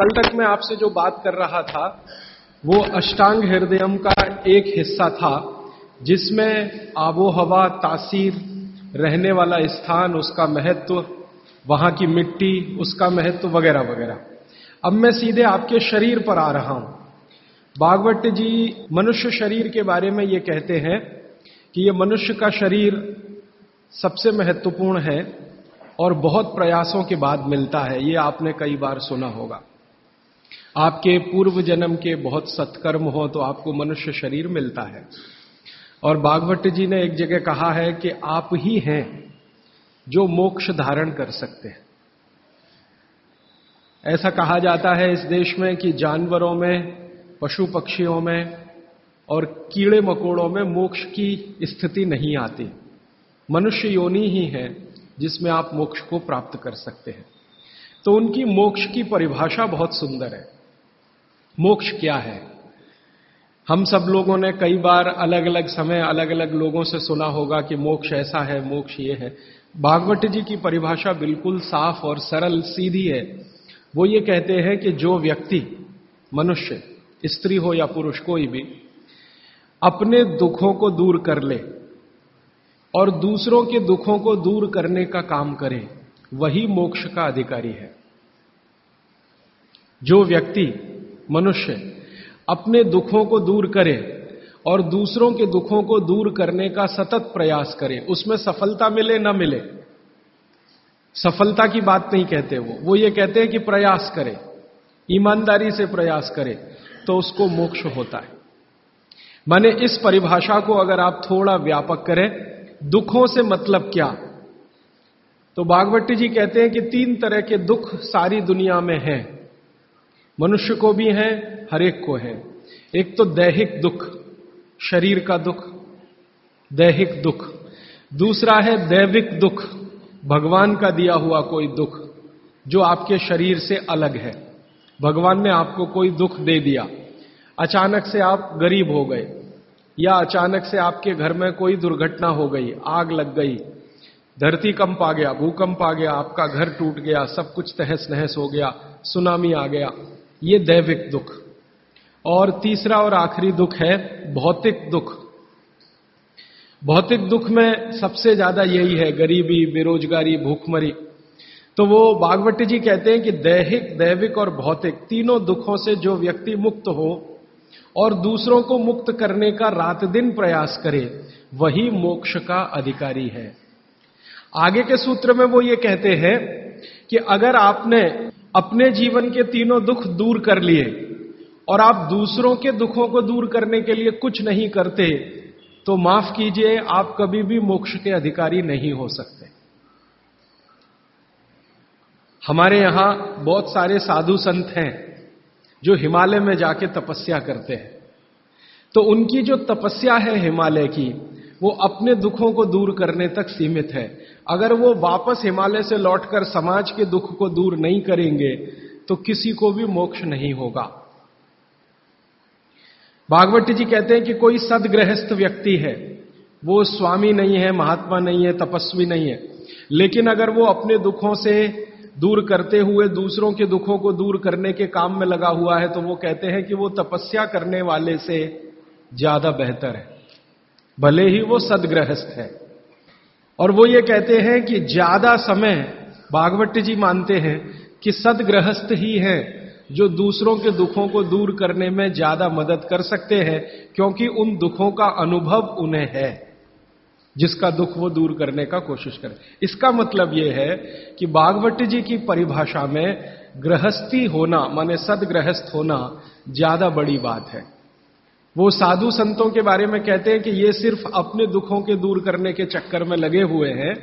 कल तक मैं आपसे जो बात कर रहा था, वो अष्टांग हृदयम का एक हिस्सा था, जिसमें आबो हवा तासीर, रहने वाला स्थान, उसका महत्व, वहाँ की मिट्टी, उसका महत्व वगैरह वगैरह। अब मैं सीधे आपके शरीर पर आ रहा हूँ। बागवट जी मनुष्य शरीर के बारे में ये कहते हैं कि ये मनुष्य का शरीर सबसे महत्वपूर्ण है और बहुत प्रयासों के बाद मिलता है। ये आपने कई बार सुना होगा। आपके पूर्व जन्म के बहुत सत्कर्म हो तो आपको मनुष्य शरीर मिलता है। और बागवट जी ने एक जगह कहा है कि आप ही हैं जो मोक्ष धारण कर सकते हैं। ऐसा कहा जाता है इस देश में कि जानवरों में, पशु पक्षियों में और कीड़े मकोड़ों में मोक्ष की स्थिति नहीं आती। मनुष्य योनि ही है जिसमें आप मोक्ष को प्राप्त कर सकते हैं। तो उनकी मोक्ष की परिभाषा बहुत सुंदर है। मोक्ष क्या है? हम सब लोगों ने कई बार अलग अलग समय अलग अलग लोगों से सुना होगा कि मोक्ष ऐसा है, मोक्ष ये है। भागवत जी की परिभाषा बिल्कुल साफ़ और सरल सीधी है। वो ये कहते हैं कि जो व्यक्ति, मनुष्य, स्त्री हो या पुरुष, कोई भी, अपने दुखों को दूर कर ले और दूसरों के दुखों को दूर करने का काम करे, वही मोक्ष का अधिकारी है। जो व्यक्ति मनुष्य अपने दुखों को दूर करे और दूसरों के दुखों को दूर करने का सतत प्रयास करे। उसमें सफलता मिले न मिले, सफलता की बात नहीं कहते वो। वो ये कहते हैं कि प्रयास करे, ईमानदारी से प्रयास करे तो उसको मोक्ष होता है। माने इस परिभाषा को अगर आप थोड़ा व्यापक करें, दुखों से मतलब क्या? तो बागवती जी कहते हैं कि तीन तरह के दुख सारी दुनिया में हैं। मनुष्य को भी है हरेक को है। एक तो दैहिक दुख, शरीर का दुख, दैहिक दुख। दूसरा है दैविक दुख, भगवान का दिया हुआ कोई दुख, जो आपके शरीर से अलग है। भगवान ने आपको कोई दुख दे दिया। अचानक से आप गरीब हो गए, या अचानक से आपके घर में कोई दुर्घटना हो गई, आग लग गई, धरती कंप आ गया, भूकंप आ गया, आपका घर टूट गया, सब कुछ तहस नहस हो गया, सुनामी आ गया। ये दैविक दुख। और तीसरा और आखिरी दुख है भौतिक दुख। भौतिक दुख में सबसे ज़्यादा यही है, गरीबी, बेरोजगारी, भूखमरी। तो वो बागवती जी कहते हैं कि दैहिक, दैविक और भौतिक तीनों दुखों से जो व्यक्ति मुक्त हो और दूसरों को मुक्त करने का रात दिन प्रयास करे, वही मोक्ष का अधिकारी है। आगे के सूत्र में वो ये कहते हैं कि अगर आपने अपने जीवन के तीनों दुख दूर कर लिए और आप दूसरों के दुखों को दूर करने के लिए कुछ नहीं करते तो माफ़ कीजिए, आप कभी भी मोक्ष के अधिकारी नहीं हो सकते। हमारे यहाँ बहुत सारे साधु संत हैं जो हिमालय में जाके तपस्या करते हैं। तो उनकी जो तपस्या है हिमालय की वो अपने दुखों को दूर करने तक सीमित है। अगर वो वापस हिमालय से लौटकर समाज के दुख को दूर नहीं करेंगे तो किसी को भी मोक्ष नहीं होगा। भागवती जी कहते हैं कि कोई सदगृहस्थ व्यक्ति है, वो स्वामी नहीं है, महात्मा नहीं है, तपस्वी नहीं है। लेकिन अगर वो अपने दुखों से दूर करते हुए दूसरों के दुखों को दूर करने के काम में लगा हुआ है तो वो कहते हैं कि वो तपस्या करने वाले से ज़्यादा बेहतर है। भले ही वो सदग्रहस्थ है। और वो ये कहते हैं कि ज़्यादा समय बागवती जी मानते हैं कि सदग्रहस्थ ही हैं जो दूसरों के दुखों को दूर करने में ज़्यादा मदद कर सकते हैं, क्योंकि उन दुखों का अनुभव उन्हें है, जिसका दुख वो दूर करने का कोशिश करें। इसका मतलब यह है कि बागवती जी की परिभाषा में गृहस्थी होना, माने सदगृहस्थ होना, ज़्यादा बड़ी बात है। वो साधु संतों के बारे में कहते हैं कि ये सिर्फ़ अपने दुखों के दूर करने के चक्कर में लगे हुए हैं।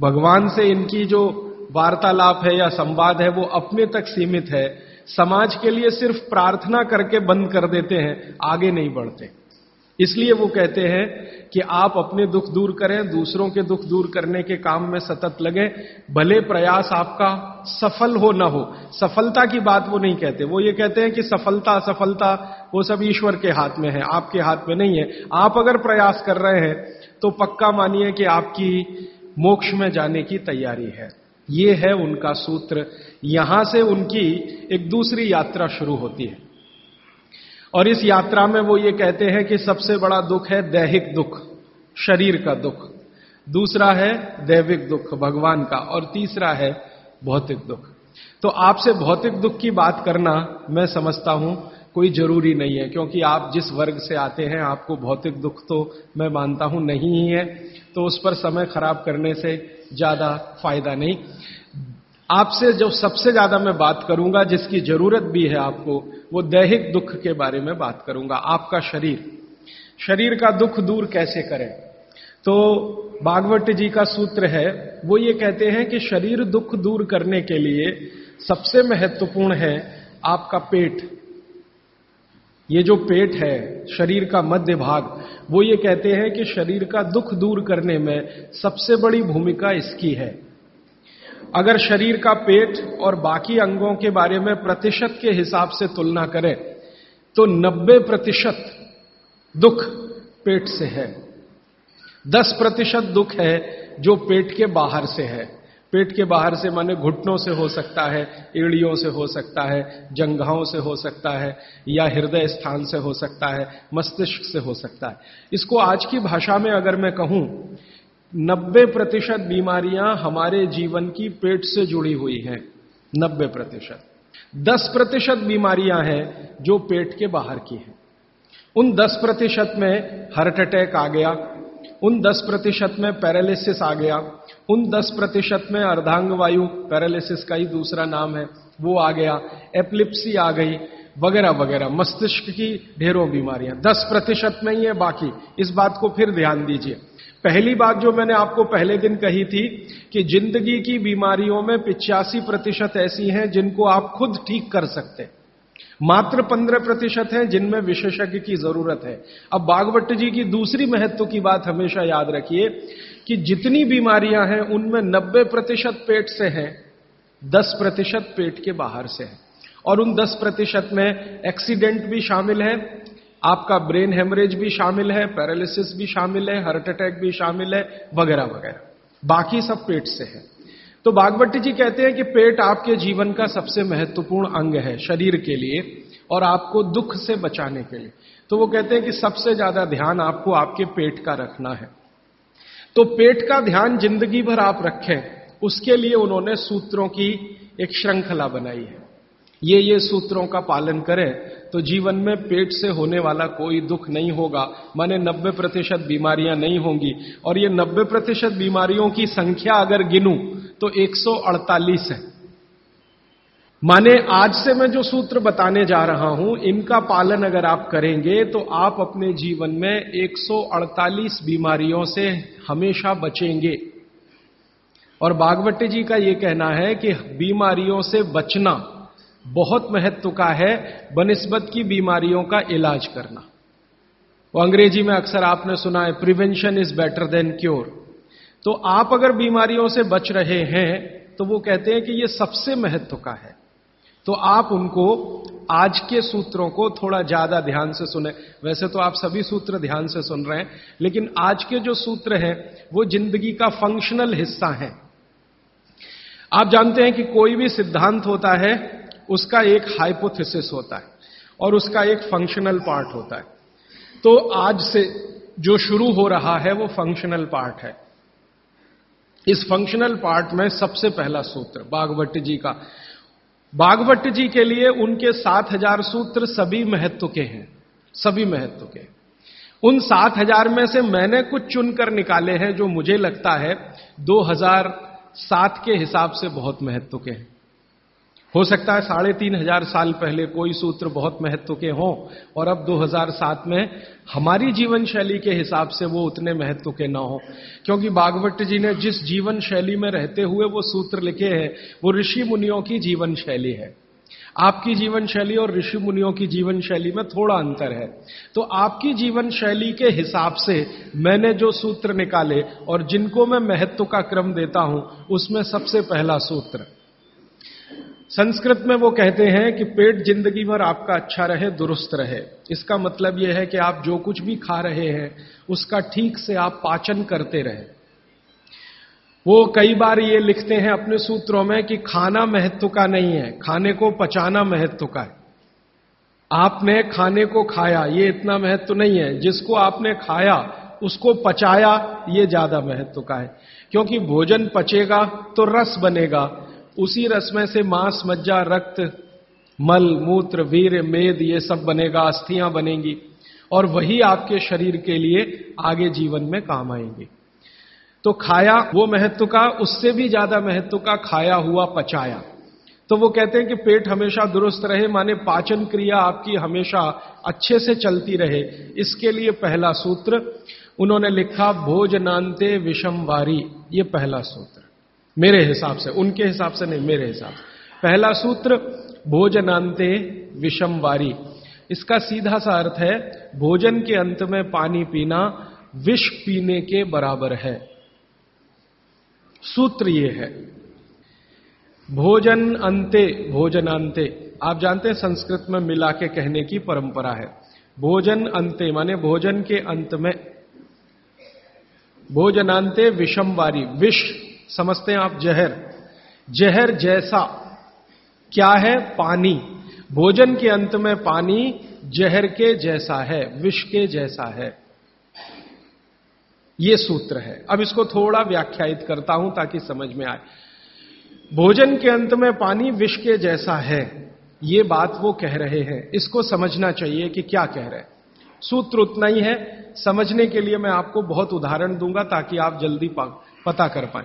भगवान से इनकी जो वार्तालाप है या संवाद है, वो अपने तक सीमित है। समाज के लिए सिर्फ़ प्रार्थना करके बंद कर देते हैं, आगे नहीं बढ़ते। इसलिए वो कहते हैं कि आप अपने दुख दूर करें, दूसरों के दुख दूर करने के काम में सतत लगे। भले प्रयास आपका सफल हो ना हो, सफलता की बात वो नहीं कहते। वो ये कहते हैं कि सफलता असफलता वो सब ईश्वर के हाथ में है, आपके हाथ में नहीं है। आप अगर प्रयास कर रहे हैं तो पक्का मानिए कि आपकी मोक्ष में जाने की तैयारी है। ये है उनका सूत्र। यहाँ से उनकी एक दूसरी यात्रा शुरू होती है। और इस यात्रा में वो ये कहते हैं कि सबसे बड़ा दुख है दैहिक दुख, शरीर का दुख। दूसरा है दैविक दुख, भगवान का। और तीसरा है भौतिक दुख। तो आपसे भौतिक दुख की बात करना मैं समझता हूँ कोई ज़रूरी नहीं है, क्योंकि आप जिस वर्ग से आते हैं, आपको भौतिक दुख तो मैं मानता हूँ नहीं ही है तो उस पर समय खराब करने से ज़्यादा फ़ायदा नहीं। आपसे जो सबसे ज़्यादा मैं बात करूँगा, जिसकी ज़रूरत भी है आपको वो दैहिक दुख के बारे में बात करूँगा, आपका शरीर। शरीर का दुख दूर कैसे करें? तो बागवट जी का सूत्र है, वो ये कहते हैं कि शरीर दुख दूर करने के लिए सबसे महत्वपूर्ण है आपका पेट। ये जो पेट है, शरीर का मध्य भाग, वो ये कहते हैं कि शरीर का दुख दूर करने में सबसे बड़ी भूमिका इसकी है। अगर शरीर का पेट और बाकी अंगों के बारे में प्रतिशत के हिसाब से तुलना करें तो 90 प्रतिशत दुख पेट से है। 10 प्रतिशत दुख है जो पेट के बाहर से है। पेट के बाहर से माने घुटनों से हो सकता है, एड़ियों से हो सकता है, जंघाओं से हो सकता है, या हृदय स्थान से हो सकता है, मस्तिष्क से हो सकता है। इसको आज की भाषा में अगर मैं कहूँ 90 प्रतिशत बीमारियाँ हमारे जीवन की पेट से जुड़ी हुई हैं 90 प्रतिशत। 10 प्रतिशत बीमारियाँ हैं जो पेट के बाहर की हैं। उन 10 प्रतिशत में हार्ट अटैक आ गया, उन 10 प्रतिशत में पैरालिसिस आ गया, उन 10 प्रतिशत में अर्धांग वायु पैरालिसिस का ही दूसरा नाम है, वो आ गया एप्लिप्सी आ गई, वगैरह वगैरह, मस्तिष्क की ढेरों बीमारियाँ। 10 प्रतिशत में ही है बाकी, इस बात को फिर ध्यान दीजिए। पहली बात जो मैंने आपको पहले दिन कही थी कि ज़िंदगी की बीमारियों में पिचासी प्रतिशत ऐसी हैं जिनको आप खुद ठीक कर सकते हैं। मात्र पंद्रह प्रतिशत है जिनमें विशेषज्ञ की ज़रूरत है। अब बागवट जी की दूसरी महत्व की बात हमेशा याद रखिए कि जितनी बीमारियाँ हैं, उनमें 90 प्रतिशत पेट से हैं 10 प्रतिशत पेट के बाहर से है। और उन 10 प्रतिशत में एक्सीडेंट भी शामिल है आपका ब्रेन हेमरेज भी शामिल है, पैरालिसिस भी शामिल है, हार्ट अटैक भी शामिल है, वगैरह वगैरह। बाकी सब पेट से है। तो बागवती जी कहते हैं कि पेट आपके जीवन का सबसे महत्वपूर्ण अंग है, शरीर के लिए और आपको दुख से बचाने के लिए। तो वो कहते हैं कि सबसे ज़्यादा ध्यान आपको आपके पेट का रखना है। तो पेट का ध्यान ज़िंदगी भर आप रखें, उसके लिए उन्होंने सूत्रों की एक श्रृंखला बनाई है। ये ये सूत्रों का पालन करें तो जीवन में पेट से होने वाला कोई दुख नहीं होगा। माने 90 प्रतिशत बीमारियाँ नहीं होंगी। और ये 90 प्रतिशत बीमारियों की संख्या अगर गिनूं तो 148 है। माने आज से मैं जो सूत्र बताने जा रहा हूँ, इनका पालन अगर आप करेंगे तो आप अपने जीवन में 148 बीमारियों से हमेशा बचेंगे। और बागवती जी का यह कहना है कि बीमारियों से बचना बहुत महत्व का है बनस्बत की बीमारियों का इलाज करना। वो अंग्रेज़ी में अक्सर आपने सुना है prevention is better than cure तो आप अगर बीमारियों से बच रहे हैं तो वो कहते हैं कि ये सबसे महत्व का है। तो आप उनको आज के सूत्रों को थोड़ा ज़्यादा ध्यान से सुने। वैसे तो आप सभी सूत्र ध्यान से सुन रहे हैं, लेकिन आज के जो सूत्र हैं, वो ज़िंदगी का फंक्शनल हिस्सा है। आप जानते हैं कि कोई भी सिद्धांत होता है उसका एक हाइपोथेसिस होता है और उसका एक फंक्शनल पार्ट होता है। तो आज से जो शुरू हो रहा है, वो फंक्शनल पार्ट है। इस फंक्शनल पार्ट में सबसे पहला सूत्र बागवट जी का। बागवट जी के लिए उनके सात हज़ार सूत्र सभी महत्व के हैं, सभी महत्व के। उन सात हज़ार में से मैंने कुछ चुनकर निकाले हैं जो मुझे लगता है 2007 के हिसाब से बहुत महत्व के हैं। हो सकता है साढ़े तीन हज़ार साल पहले कोई सूत्र बहुत महत्व के हों, और अब 2007 में हमारी जीवन शैली के हिसाब से वो उतने महत्व के ना हो। क्योंकि बागवट जी ने जिस जीवन शैली में रहते हुए वो सूत्र लिखे हैं, वो ऋषि मुनियों की जीवन शैली है। आपकी जीवन शैली और ऋषि मुनियों की जीवन शैली में थोड़ा अंतर है। तो आपकी जीवन शैली के हिसाब से मैंने जो सूत्र निकाले और जिनको मैं महत्व का क्रम देता हूँ, उसमें सबसे पहला सूत्र संस्कृत में वो कहते हैं कि पेट ज़िंदगी भर आपका अच्छा रहे, दुरुस्त रहे। इसका मतलब यह है कि आप जो कुछ भी खा रहे हैं, उसका ठीक से आप पाचन करते रहे। वो कई बार ये लिखते हैं अपने सूत्रों में कि खाना महत्व का नहीं है, खाने को पचाना महत्व का है। आपने खाने को खाया, ये इतना महत्व नहीं है। जिसको आपने खाया, उसको पचाया, ये ज़्यादा महत्व का है। क्योंकि भोजन पचेगा तो रस बनेगा उसी रस में से मांस, मज्जा, रक्त, मल, मूत्र, वीर, मेद, ये सब बनेगा, अस्थियाँ बनेंगी और वही आपके शरीर के लिए आगे जीवन में काम आएँगे। तो खाया वो महत्व का, उससे भी ज़्यादा महत्व का खाया हुआ पचाया। तो वो कहते हैं कि पेट हमेशा दुरुस्त रहे, माने पाचन क्रिया आपकी हमेशा अच्छे से चलती रहे। इसके लिए पहला सूत्र, उन्होंने लिखा भोजनांते विषमवारी ये पहला सूत्र। मेरे हिसाब से, उनके हिसाब से नहीं, मेरे हिसाब से। पहला सूत्र भोजनांते विषम वारी इसका सीधा सा अर्थ है, भोजन के अंत में पानी पीना विष पीने के बराबर है। सूत्र ये है भोजन अंते भोजनांते आप जानते हैं, संस्कृत में मिला के कहने की परंपरा है। भोजन अंते माने भोजन के अंत में। भोजनांते विषम वारी विष समझते हैं आप जहर। जहर जैसा, क्या है? पानी। भोजन के अंत में पानी जहर के जैसा है, विष के जैसा है। यह सूत्र है। अब इसको थोड़ा व्याख्यायित करता हूँ ताकि समझ में आए। भोजन के अंत में पानी विष के जैसा है। ये बात वो कह रहे हैं। इसको समझना चाहिए कि क्या कह रहे हैं। सूत्र उतना ही है। समझने के लिए मैं आपको बहुत उदाहरण दूँगा ताकि आप जल्दी पता कर पाए।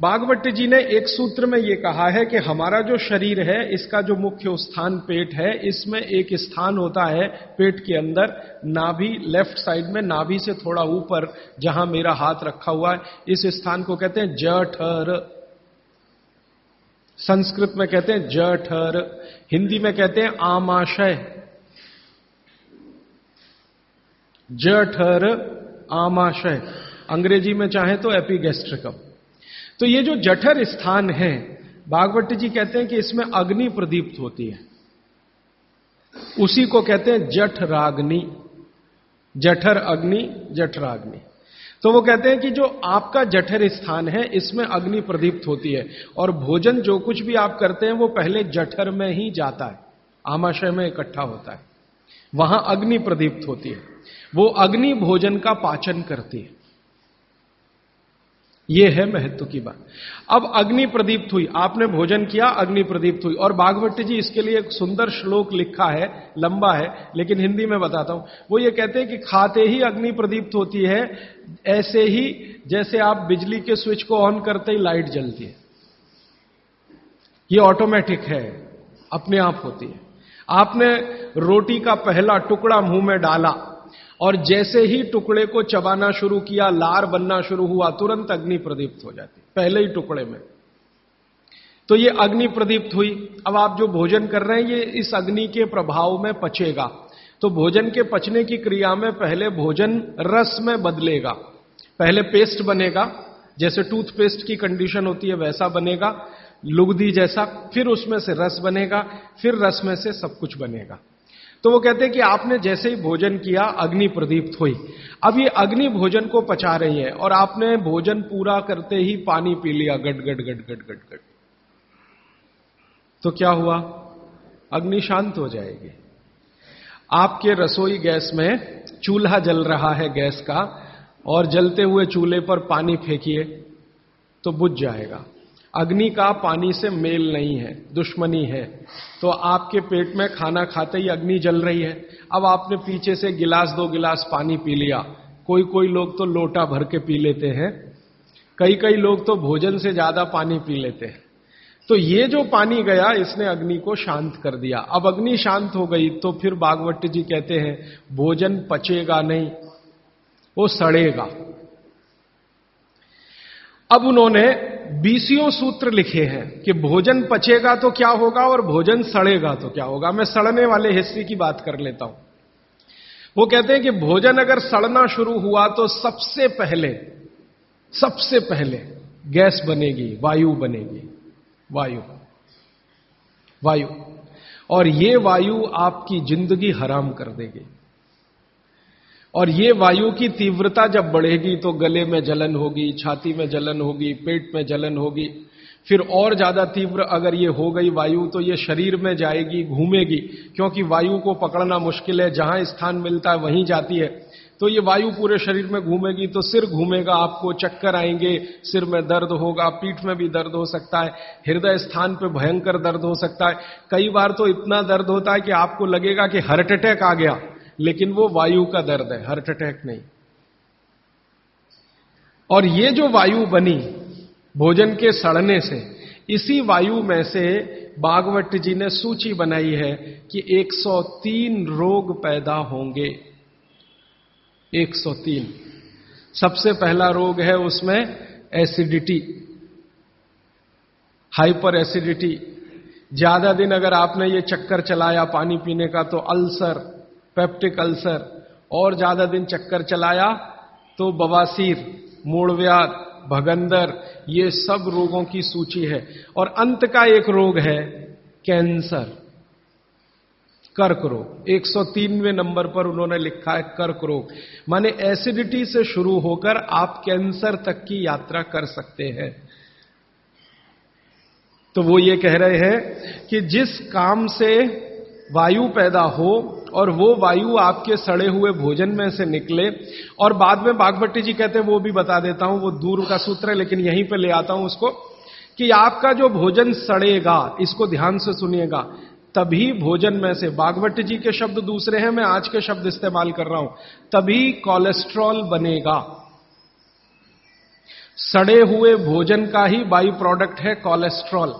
बागवट जी ने एक सूत्र में यह कहा है कि हमारा जो शरीर है, इसका जो मुख्य स्थान पेट है, इसमें एक स्थान होता है पेट के अंदर, नाभि लेफ़्ट साइड में, नाभि से थोड़ा ऊपर, जहाँ मेरा हाथ रखा हुआ है, इस स्थान को कहते हैं जठर। संस्कृत में कहते हैं जठर, हिंदी में कहते हैं आमाशय। जठर, आमाशय। अंग्रेज़ी में चाहे तो एपीगेस्ट्रिकम। तो ये जो जठर स्थान है बागवती जी कहते हैं कि इसमें अग्नि प्रदीप्त होती है। उसी को कहते हैं जठराग्नि। जठर अग्नि, जठराग्नि। तो वो कहते हैं कि जो आपका जठर स्थान है, इसमें अग्नि प्रदीप्त होती है। और भोजन जो कुछ भी आप करते हैं, वो पहले जठर में ही जाता है। आमाशय में इकट्ठा होता है। वहाँ अग्नि प्रदीप्त होती है। वो अग्नि भोजन का पाचन करती है। यह है महत्व की बात। अब अग्नि प्रदीप्त हुई। आपने भोजन किया, अग्नि प्रदीप्त हुई। और बागवती जी इसके लिए एक सुंदर श्लोक लिखा है, लंबा है, लेकिन हिंदी में बताता हूँ। वो ये कहते हैं कि खाते ही अग्नि प्रदीप्त होती है, ऐसे ही जैसे आप बिजली के स्विच को ऑन करते ही लाइट जलती है। ये ऑटोमेटिक है, अपने आप होती है। आपने रोटी का पहला टुकड़ा मुँह में डाला और जैसे ही टुकड़े को चबाना शुरू किया, लार बनना शुरू हुआ, तुरंत अग्नि प्रदीप्त हो जाती। पहले ही टुकड़े में। तो ये अग्नि प्रदीप्त हुई। अब आप जो भोजन कर रहे हैं, ये इस अग्नि के प्रभाव में पचेगा। तो भोजन के पचने की क्रिया में पहले भोजन रस में बदलेगा। पहले पेस्ट बनेगा। जैसे टूथपेस्ट की कंडीशन होती है, वैसा बनेगा। लुगदी जैसा, फिर उसमें से रस बनेगा, फिर रस में से सब कुछ बनेगा। तो वो कहते हैं कि आपने जैसे ही भोजन किया, अग्नि प्रदीप्त हुई। अब ये अग्नि भोजन को पचा रही है और आपने भोजन पूरा करते ही पानी पी लिया, गट गट गट गट गट गट। तो क्या हुआ? अग्नि शांत हो जाएगी। आपके रसोई गैस में चूल्हा जल रहा है गैस का, और जलते हुए चूल्हे पर पानी फेंकिए तो बुझ जाएगा। अग्नि का पानी से मेल नहीं है, दुश्मनी है। तो आपके पेट में खाना खाते ही अग्नि जल रही है। अब आपने पीछे से गिलास, दो गिलास पानी पी लिया। कोई कोई लोग तो लोटा भर के पी लेते हैं। कई कई लोग तो भोजन से ज़्यादा पानी पी लेते हैं। तो ये जो पानी गया, इसने अग्नि को शांत कर दिया। अब अग्नि शांत हो गई तो फिर बागवट जी कहते हैं, भोजन पचेगा नहीं, वो सड़ेगा। अब उन्होंने बीसियों सूत्र लिखे हैं कि भोजन पचेगा तो क्या होगा और भोजन सड़ेगा तो क्या होगा। मैं सड़ने वाले हिस्से की बात कर लेता हूँ। वो कहते हैं कि भोजन अगर सड़ना शुरू हुआ तो सबसे पहले सबसे पहले गैस बनेगी, वायु बनेगी। वायु वायु। और ये वायु आपकी ज़िंदगी हराम कर देगी। और ये वायु की तीव्रता जब बढ़ेगी तो गले में जलन होगी, छाती में जलन होगी, पेट में जलन होगी। फिर और ज़्यादा तीव्र अगर ये हो गई वायु तो ये शरीर में जाएगी, घूमेगी। क्योंकि वायु को पकड़ना मुश्किल है, जहाँ स्थान मिलता है वहीं जाती है। तो ये वायु पूरे शरीर में घूमेगी तो सिर घूमेगा, आपको चक्कर आएँगे, सिर में दर्द होगा, पीठ में भी दर्द हो सकता है, हृदय स्थान पे भयंकर दर्द हो सकता है। कई बार तो इतना दर्द होता है कि आपको लगेगा कि हार्ट अटैक आ गया। लेकिन वो वायु का दर्द है हार्ट अटैक नहीं। और ये जो वायु बनी, भोजन के सड़ने से, इसी वायु में से बागवट जी ने सूची बनाई है कि 103 रोग पैदा होंगे। 103 सबसे पहला रोग है उसमें एसिडिटी हाइपर एसिडिटी ज़्यादा दिन अगर आपने ये चक्कर चलाया पानी पीने का तो अल्सर पेप्टिक अल्सर, और ज़्यादा दिन चक्कर चलाया तो बवासीर मूड़व्याध भगंदर, ये सब रोगों की सूची है। और अंत का एक रोग है कैंसर, कर्क रोग। 103वें नंबर पर उन्होंने लिखा है कर्क रोग। माने एसिडिटी से शुरू होकर आप कैंसर तक की यात्रा कर सकते हैं। तो वो ये कह रहे हैं कि जिस काम से वायु पैदा हो और वो वायु आपके सड़े हुए भोजन में से निकले। और बाद में बागभट्टी जी कहते हैं, वो भी बता देता हूँ, वो दूर का सूत्र है, लेकिन यहीं पे ले आता हूँ उसको कि आपका जो भोजन सड़ेगा, इसको ध्यान से सुनिएगा। तभी भोजन में से बागवट जी के शब्द दूसरे हैं, मैं आज के शब्द इस्तेमाल कर रहा हूँ। तभी कोलेस्ट्रॉल बनेगा। सड़े हुए भोजन का ही बाई प्रोडक्ट है कोलेस्ट्रॉल।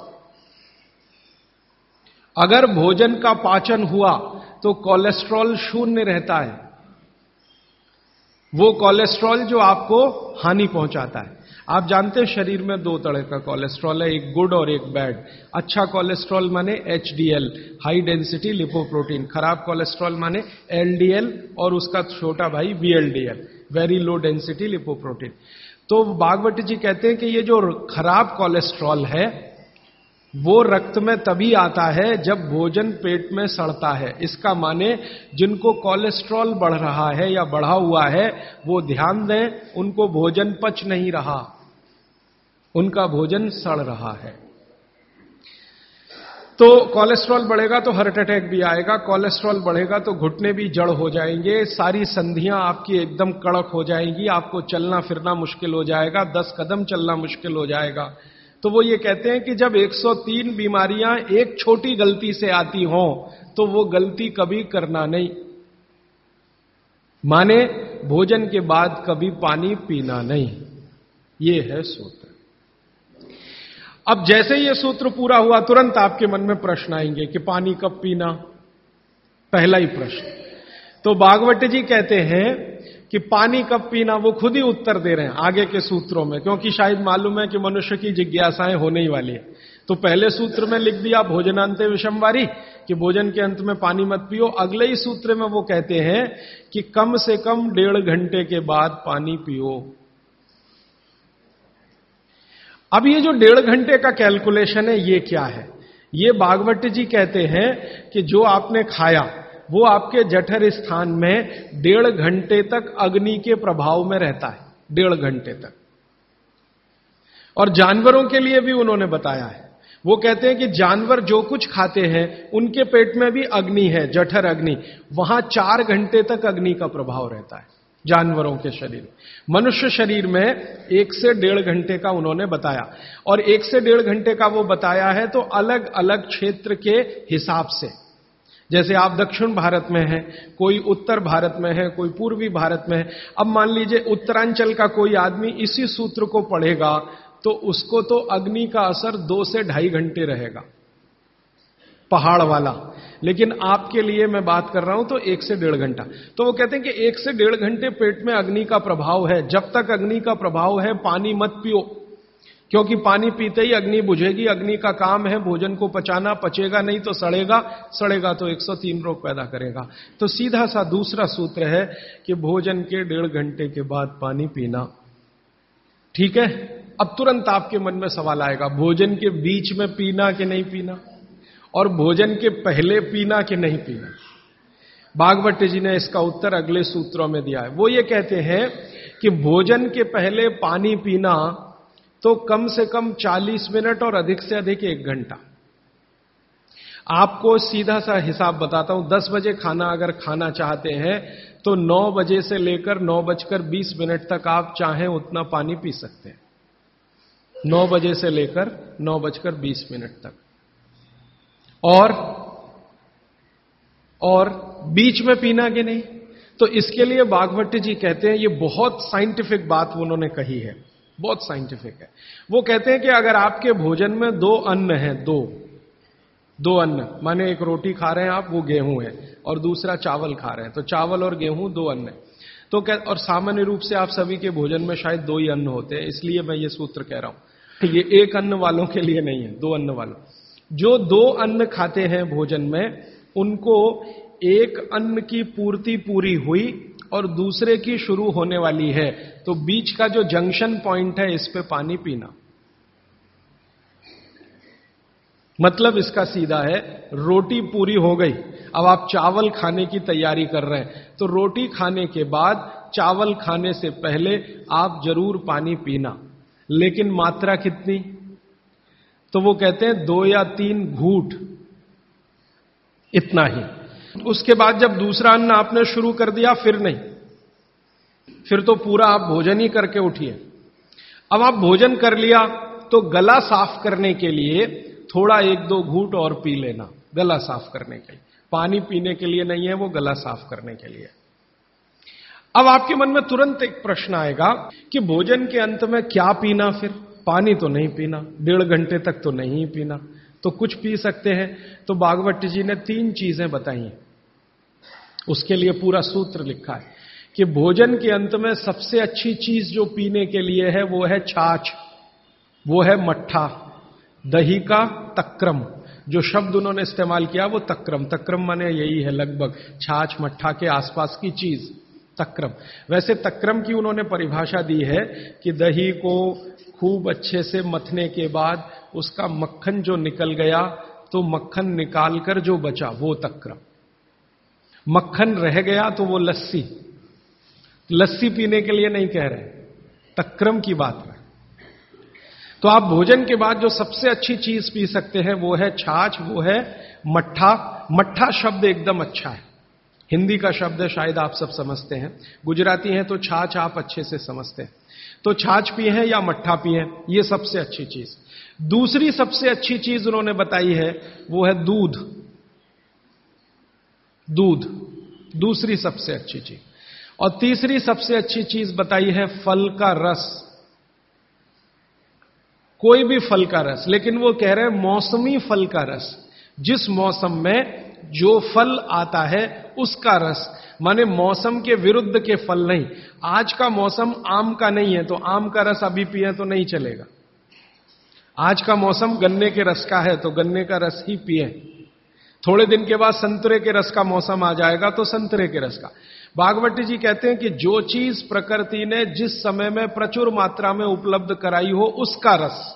अगर भोजन का पाचन हुआ तो कोलेस्ट्रॉल शून्य रहता है। वो कोलेस्ट्रॉल जो आपको हानि पहुंचाता है। आप जानते हैं शरीर में दो तरह का कोलेस्ट्रॉल है, एक गुड और एक बैड। अच्छा कोलेस्ट्रॉल माने एच हाई डेंसिटी लिपोप्रोटीन, खराब कोलेस्ट्रॉल माने एलडीएल और उसका छोटा भाई VLDL very low density lipoprotein. तो बागवती जी कहते हैं कि ये जो खराब कोलेस्ट्रॉल है वो रक्त में तभी आता है जब भोजन पेट में सड़ता है। इसका माने जिनको कोलेस्ट्रॉल बढ़ रहा है या बढ़ा हुआ है, वो ध्यान दें, उनको भोजन पच नहीं रहा। उनका भोजन सड़ रहा है। तो कोलेस्ट्रॉल बढ़ेगा तो हार्ट अटैक भी आएगा, कोलेस्ट्रॉल बढ़ेगा तो घुटने भी जड़ हो जाएँगे, सारी संधियाँ आपकी एकदम कड़क हो जाएँगी, आपको चलना फिरना मुश्किल हो जाएगा, दस कदम चलना मुश्किल हो जाएगा। तो वो ये कहते हैं कि जब 103 बीमारियाँ एक छोटी गलती से आती हों तो वो गलती कभी करना नहीं। माने भोजन के बाद कभी पानी पीना नहीं। ये है सूत्र। अब जैसे ये सूत्र पूरा हुआ, तुरंत आपके मन में प्रश्न आएँगे कि पानी कब पीना? पहला ही प्रश्न। तो बागवट जी कहते हैं कि पानी कब पीना, वो खुद ही उत्तर दे रहे हैं, आगे के सूत्रों में, क्योंकि शायद मालूम है कि मनुष्य की जिज्ञासाएँ होने ही वाली है। तो पहले सूत्र में लिख दिया भोजनांत विषमवारी, कि भोजन के अंत में पानी मत पियो। अगले ही सूत्र में वो कहते हैं कि कम से कम डेढ़ घंटे के बाद पानी पियो। अब ये जो डेढ़ घंटे का कैलकुलेशन है, ये क्या है? ये बागवट जी कहते हैं कि जो आपने खाया वो आपके जठर स्थान में डेढ़ घंटे तक अग्नि के प्रभाव में रहता है, डेढ़ घंटे तक। और जानवरों के लिए भी उन्होंने बताया है। वो कहते हैं कि जानवर जो कुछ खाते हैं, उनके पेट में भी अग्नि है, जठर अग्नि। वहाँ चार घंटे तक अग्नि का प्रभाव रहता है, जानवरों के शरीर मनुष्य शरीर में एक से डेढ़ घंटे का उन्होंने बताया। और एक से डेढ़ घंटे का वो बताया है तो अलग अलग क्षेत्र के हिसाब से। जैसे आप दक्षिण भारत में हैं, कोई उत्तर भारत में है, कोई पूर्वी भारत में है, अब मान लीजिए उत्तरांचल का कोई आदमी इसी सूत्र को पढ़ेगा तो उसको तो अग्नि का असर दो से ढाई घंटे रहेगा, पहाड़ वाला। लेकिन आपके लिए मैं बात कर रहा हूँ तो एक से डेढ़ घंटा। तो वो कहते हैं कि एक से डेढ़ घंटे पेट में अग्नि का प्रभाव है, जब तक अग्नि का प्रभाव है, पानी मत पियो। क्योंकि पानी पीते ही अग्नि बुझेगी, अग्नि का काम है भोजन को पचाना, पचेगा नहीं तो सड़ेगा सड़ेगा तो 103 रोग पैदा करेगा। तो सीधा सा दूसरा सूत्र है कि भोजन के डेढ़ घंटे के बाद पानी पीना। ठीक है? अब तुरंत आपके मन में सवाल आएगा, भोजन के बीच में पीना कि नहीं पीना? और भोजन के पहले पीना कि नहीं पीना? बागवट जी ने इसका उत्तर अगले सूत्रों में दिया है। वो ये कहते हैं कि भोजन के पहले पानी पीना तो कम से कम 40 मिनट और अधिक से अधिक एक घंटा। आपको सीधा सा हिसाब बताता हूँ 10 बजे खाना अगर खाना चाहते हैं तो 9 बजे से लेकर नौ बजकर बीस मिनट तक आप चाहें उतना पानी पी सकते हैं। 9 बजे से लेकर नौ बजकर बीस मिनट तक। और और बीच में पीना कि नहीं? तो इसके लिए बागभट्टी जी कहते हैं, ये बहुत साइंटिफिक बात उन्होंने कही है। बहुत साइंटिफिक है। वो कहते हैं कि अगर आपके भोजन में दो अन्न है, दो दो अन्न, माने एक रोटी खा रहे हैं आप, वो गेहूँ है, और दूसरा चावल खा रहे हैं तो चावल और गेहूँ दो अन्न है। तो क्या और सामान्य रूप से आप सभी के भोजन में शायद दो ही अन्न होते हैं, इसलिए मैं ये सूत्र कह रहा हूँ। ये एक अन्न वालों के लिए नहीं है, दो अन्न वालों। जो दो अन्न खाते हैं भोजन में, उनको एक अन्न की पूर्ति पूरी हुई और दूसरे की शुरू होने वाली है। तो बीच का जो जंक्शन पॉइंट है, इस पे पानी पीना। मतलब इसका सीधा है, रोटी पूरी हो गई। अब आप चावल खाने की तैयारी कर रहे हैं। तो रोटी खाने के बाद, चावल खाने से पहले आप ज़रूर पानी पीना। लेकिन मात्रा कितनी? तो वो कहते हैं, दो या तीन घूट। इतना ही। उसके बाद जब दूसरा अन्न आपने शुरू कर दिया, फिर नहीं। फिर तो पूरा आप भोजन ही करके उठिए। अब आप भोजन कर लिया तो गला साफ़ करने के लिए थोड़ा एक दो घूट और पी लेना, गला साफ़ करने के लिए। पानी पीने के लिए नहीं है, वो गला साफ़ करने के लिए। अब आपके मन में तुरंत एक प्रश्न आएगा कि भोजन के अंत में क्या पीना फिर? पानी तो नहीं पीना, डेढ़ घंटे तक तो नहीं पीना। तो कुछ पी सकते हैं। तो बागवट जी ने तीन चीज़ें बताई उसके लिए पूरा सूत्र लिखा है कि भोजन के अंत में सबसे अच्छी चीज़ जो पीने के लिए है, वो है छाछ, वो है मट्ठा, दही का तक्रम। जो शब्द उन्होंने इस्तेमाल किया, वो तक्रम। तक्रम माने यही है लगभग छाछ, मट्ठा के आसपास की चीज़, तक्रम। वैसे तक्रम की उन्होंने परिभाषा दी है कि दही को खूब अच्छे से मथने के बाद उसका मक्खन जो निकल गया तो मक्खन निकालकर जो बचा, वो तक्रम। मक्खन रह गया तो वो लस्सी। लस्सी पीने के लिए नहीं कह रहे। तक्रम की बात है। तो आप भोजन के बाद जो सबसे अच्छी चीज़ पी सकते हैं, वो है छाछ, वो है मट्ठा। मट्ठा शब्द एकदम अच्छा है। हिंदी का शब्द है, शायद आप सब समझते हैं। गुजराती हैं तो छाछ आप अच्छे से समझते हैं। तो छाछ पिए हैं या मट्ठा पिए ये सबसे अच्छी चीज़। दूसरी सबसे अच्छी चीज़ उन्होंने बताई है, वो है दूध। दूध। दूसरी सबसे अच्छी चीज़। और तीसरी सबसे अच्छी चीज़ बताई है फल का रस। कोई भी फल का रस, लेकिन वो कह रहे हैं मौसमी फल का रस। जिस मौसम में जो फल आता है, उसका रस। माने मौसम के विरुद्ध के फल नहीं। आज का मौसम आम का नहीं है तो आम का रस अभी पिए तो नहीं चलेगा। आज का मौसम गन्ने के रस का है तो गन्ने का रस ही पिए। थोड़े दिन के बाद संतरे के रस का मौसम आ जाएगा तो संतरे के रस का। बागवती जी कहते हैं कि जो चीज़ प्रकृति ने जिस समय में प्रचुर मात्रा में उपलब्ध कराई हो, उसका रस।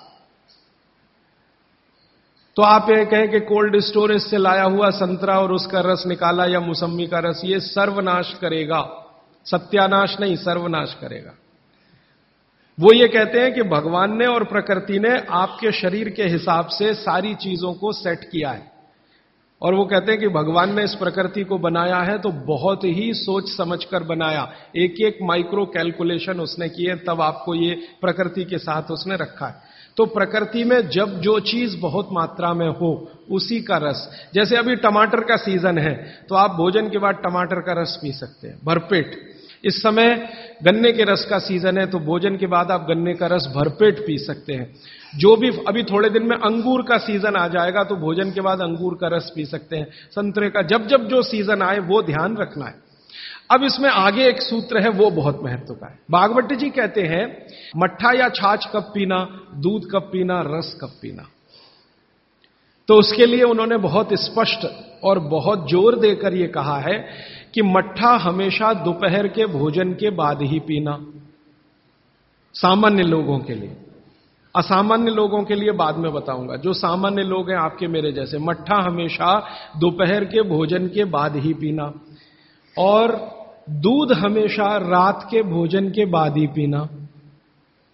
तो आप ये कहें कि कोल्ड स्टोरेज से लाया हुआ संतरा और उसका रस निकाला या मुसम्मी का रस, ये सर्वनाश करेगा। सत्यानाश नहीं, सर्वनाश करेगा। वो ये कहते हैं कि भगवान ने और प्रकृति ने आपके शरीर के हिसाब से सारी चीज़ों को सेट किया है। और वो कहते हैं कि भगवान ने इस प्रकृति को बनाया है तो बहुत ही सोच समझ कर बनाया। एक एक माइक्रो कैलकुलेशन उसने किए तब आपको ये प्रकृति के साथ उसने रखा है। तो प्रकृति में जब जो चीज़ बहुत मात्रा में हो, उसी का रस। जैसे अभी टमाटर का सीज़न है तो आप भोजन के बाद टमाटर का रस पी सकते हैं, भरपेट। इस समय गन्ने के रस का सीज़न है तो भोजन के बाद आप गन्ने का रस भरपेट पी सकते हैं। जो भी अभी थोड़े दिन में अंगूर का सीज़न आ जाएगा तो भोजन के बाद अंगूर का रस पी सकते हैं। संतरे का, जब जब जो सीज़न आए, वो ध्यान रखना है। अब इसमें आगे एक सूत्र है, वो बहुत महत्व का है। बागवती जी कहते हैं, मट्ठा या छाछ कब पीना, दूध कब पीना, रस कब पीना। तो उसके लिए उन्होंने बहुत स्पष्ट और बहुत ज़ोर देकर यह कहा है कि मट्ठा हमेशा दोपहर के भोजन के बाद ही पीना। सामान्य लोगों के लिए। असामान्य लोगों के लिए बाद में बताऊँगा। जो सामान्य लोग हैं आपके मेरे जैसे, मट्ठा हमेशा दोपहर के भोजन के बाद ही पीना। और दूध हमेशा रात के भोजन के बाद ही पीना।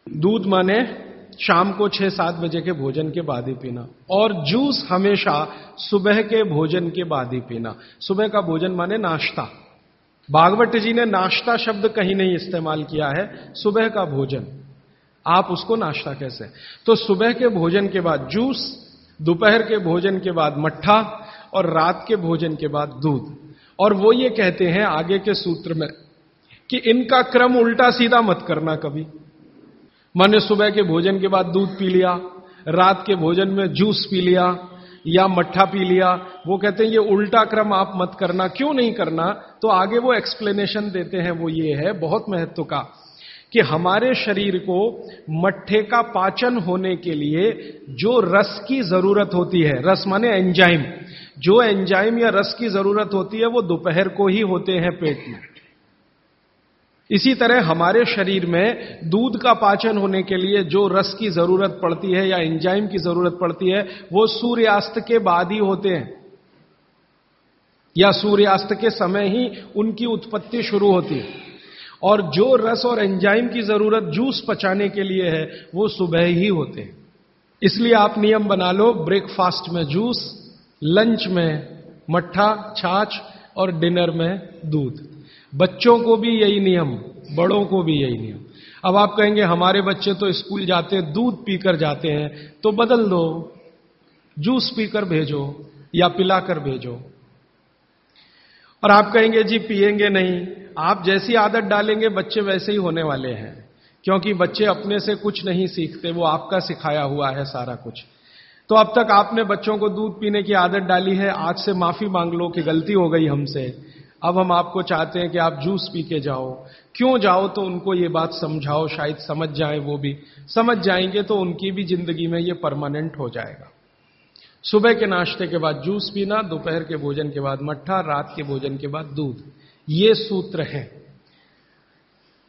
दूध माने शाम को छह सात बजे के भोजन के बाद ही पीना। और जूस हमेशा सुबह के भोजन के बाद ही पीना। सुबह का भोजन माने नाश्ता। भागवत जी ने नाश्ता शब्द कहीं नहीं इस्तेमाल किया है, सुबह का भोजन। आप उसको नाश्ता कैसे? तो सुबह के भोजन के बाद जूस, दोपहर के भोजन के बाद मट्ठा और रात के भोजन के बाद दूध। और वो ये कहते हैं आगे के सूत्र में कि इनका क्रम उल्टा सीधा मत करना कभी। माने सुबह के भोजन के बाद दूध पी लिया, रात के भोजन में जूस पी लिया, या मट्ठा पी लिया, वो कहते हैं, ये उल्टा क्रम आप मत करना, क्यों नहीं करना? तो आगे वो एक्सप्लेनेशन देते हैं, वो ये है, बहुत महत्व का, कि हमारे शरीर को मट्ठे का पाचन होने के लिए जो रस की ज़रूरत होती है, रस माने एंजाइम जो एंजाइम या रस की ज़रूरत होती है, वो दोपहर को ही होते हैं पेट में। इसी तरह हमारे शरीर में दूध का पाचन होने के लिए जो रस की ज़रूरत पड़ती है या एंजाइम की ज़रूरत पड़ती है, वो सूर्यास्त के बाद ही होते हैं। या सूर्यास्त के समय ही उनकी उत्पत्ति शुरू होती है। और जो रस और एंजाइम की ज़रूरत जूस पचाने के लिए है, वो सुबह ही होते हैं। इसलिए आप नियम बना लो ब्रेकफास्ट में जूस लंच में मट्ठा, छाछ और डिनर में दूध। बच्चों को भी यही नियम, बड़ों को भी यही नियम। अब आप कहेंगे, हमारे बच्चे तो स्कूल जाते हैं, दूध पीकर जाते हैं तो बदल दो। जूस पीकर भेजो या पिलाकर भेजो। और आप कहेंगे, जी पिएँगे नहीं। आप जैसी आदत डालेंगे, बच्चे वैसे ही होने वाले हैं। क्योंकि बच्चे अपने से कुछ नहीं सीखते, वो आपका सिखाया हुआ है सारा कुछ। तो अब तक आपने बच्चों को दूध पीने की आदत डाली है, आज से माफ़ी मांग लो कि गलती हो गई हमसे। अब हम आपको चाहते हैं कि आप जूस पी के जाओ। क्यों जाओ तो उनको ये बात समझाओ, शायद समझ जाए वो भी। समझ जाएँगे तो उनकी भी ज़िंदगी में ये परमानेंट हो जाएगा। सुबह के नाश्ते के बाद जूस पीना, दोपहर के भोजन के बाद मट्ठा, रात के भोजन के बाद दूध। ये सूत्र है।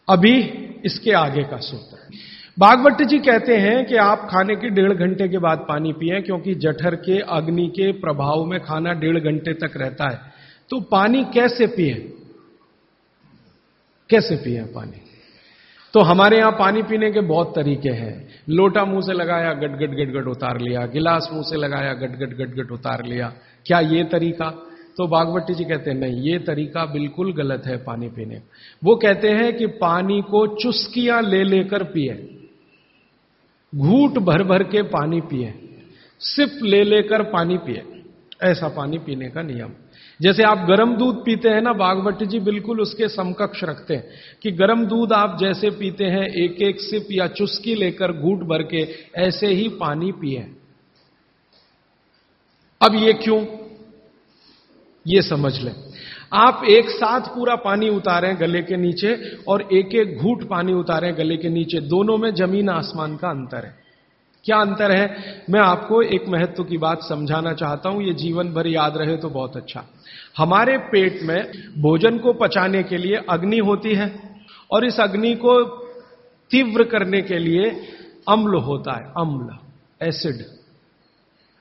अभी इसके आगे का सूत्र बागवट जी कहते हैं कि आप खाने के डेढ़ घंटे के बाद पानी पिए, क्योंकि जठर के, अग्नि के प्रभाव में खाना डेढ़ घंटे तक रहता है। तो पानी कैसे पिए? कैसे पिए पानी? तो हमारे यहाँ पानी पीने के बहुत तरीके हैं। लोटा मुँह से लगाया गट गट गट गट उतार लिया। गिलास मुँह से लगाया गट गट गट गट उतार लिया। क्या ये तरीका? तो बागवती जी कहते हैं, नहीं, ये तरीका बिल्कुल गलत है पानी पीने का। वो कहते हैं कि पानी को चुस्कियाँ ले लेकर पिए। घूट भर भर के पानी पिए। सिप ले लेकर पानी पिए। ऐसा पानी पीने का नियम। जैसे आप गर्म दूध पीते हैं ना, बागवती जी बिल्कुल उसके समकक्ष रखते हैं कि गर्म दूध आप जैसे पीते हैं एक एक सिप या चुस्की लेकर घूट भर के ऐसे ही पानी पिए। अब ये क्यों? ये समझ लें। आप एक साथ पूरा पानी उतारें गले के नीचे और एक एक घूट पानी उतारें गले के नीचे। दोनों में ज़मीन आसमान का अंतर है। क्या अंतर है? मैं आपको एक महत्व की बात समझाना चाहता हूँ। ये जीवन भर याद रहे तो बहुत अच्छा। हमारे पेट में भोजन को पचाने के लिए अग्नि होती है और इस अग्नि को तीव्र करने के लिए अम्ल होता है। अम्ल, एसिड।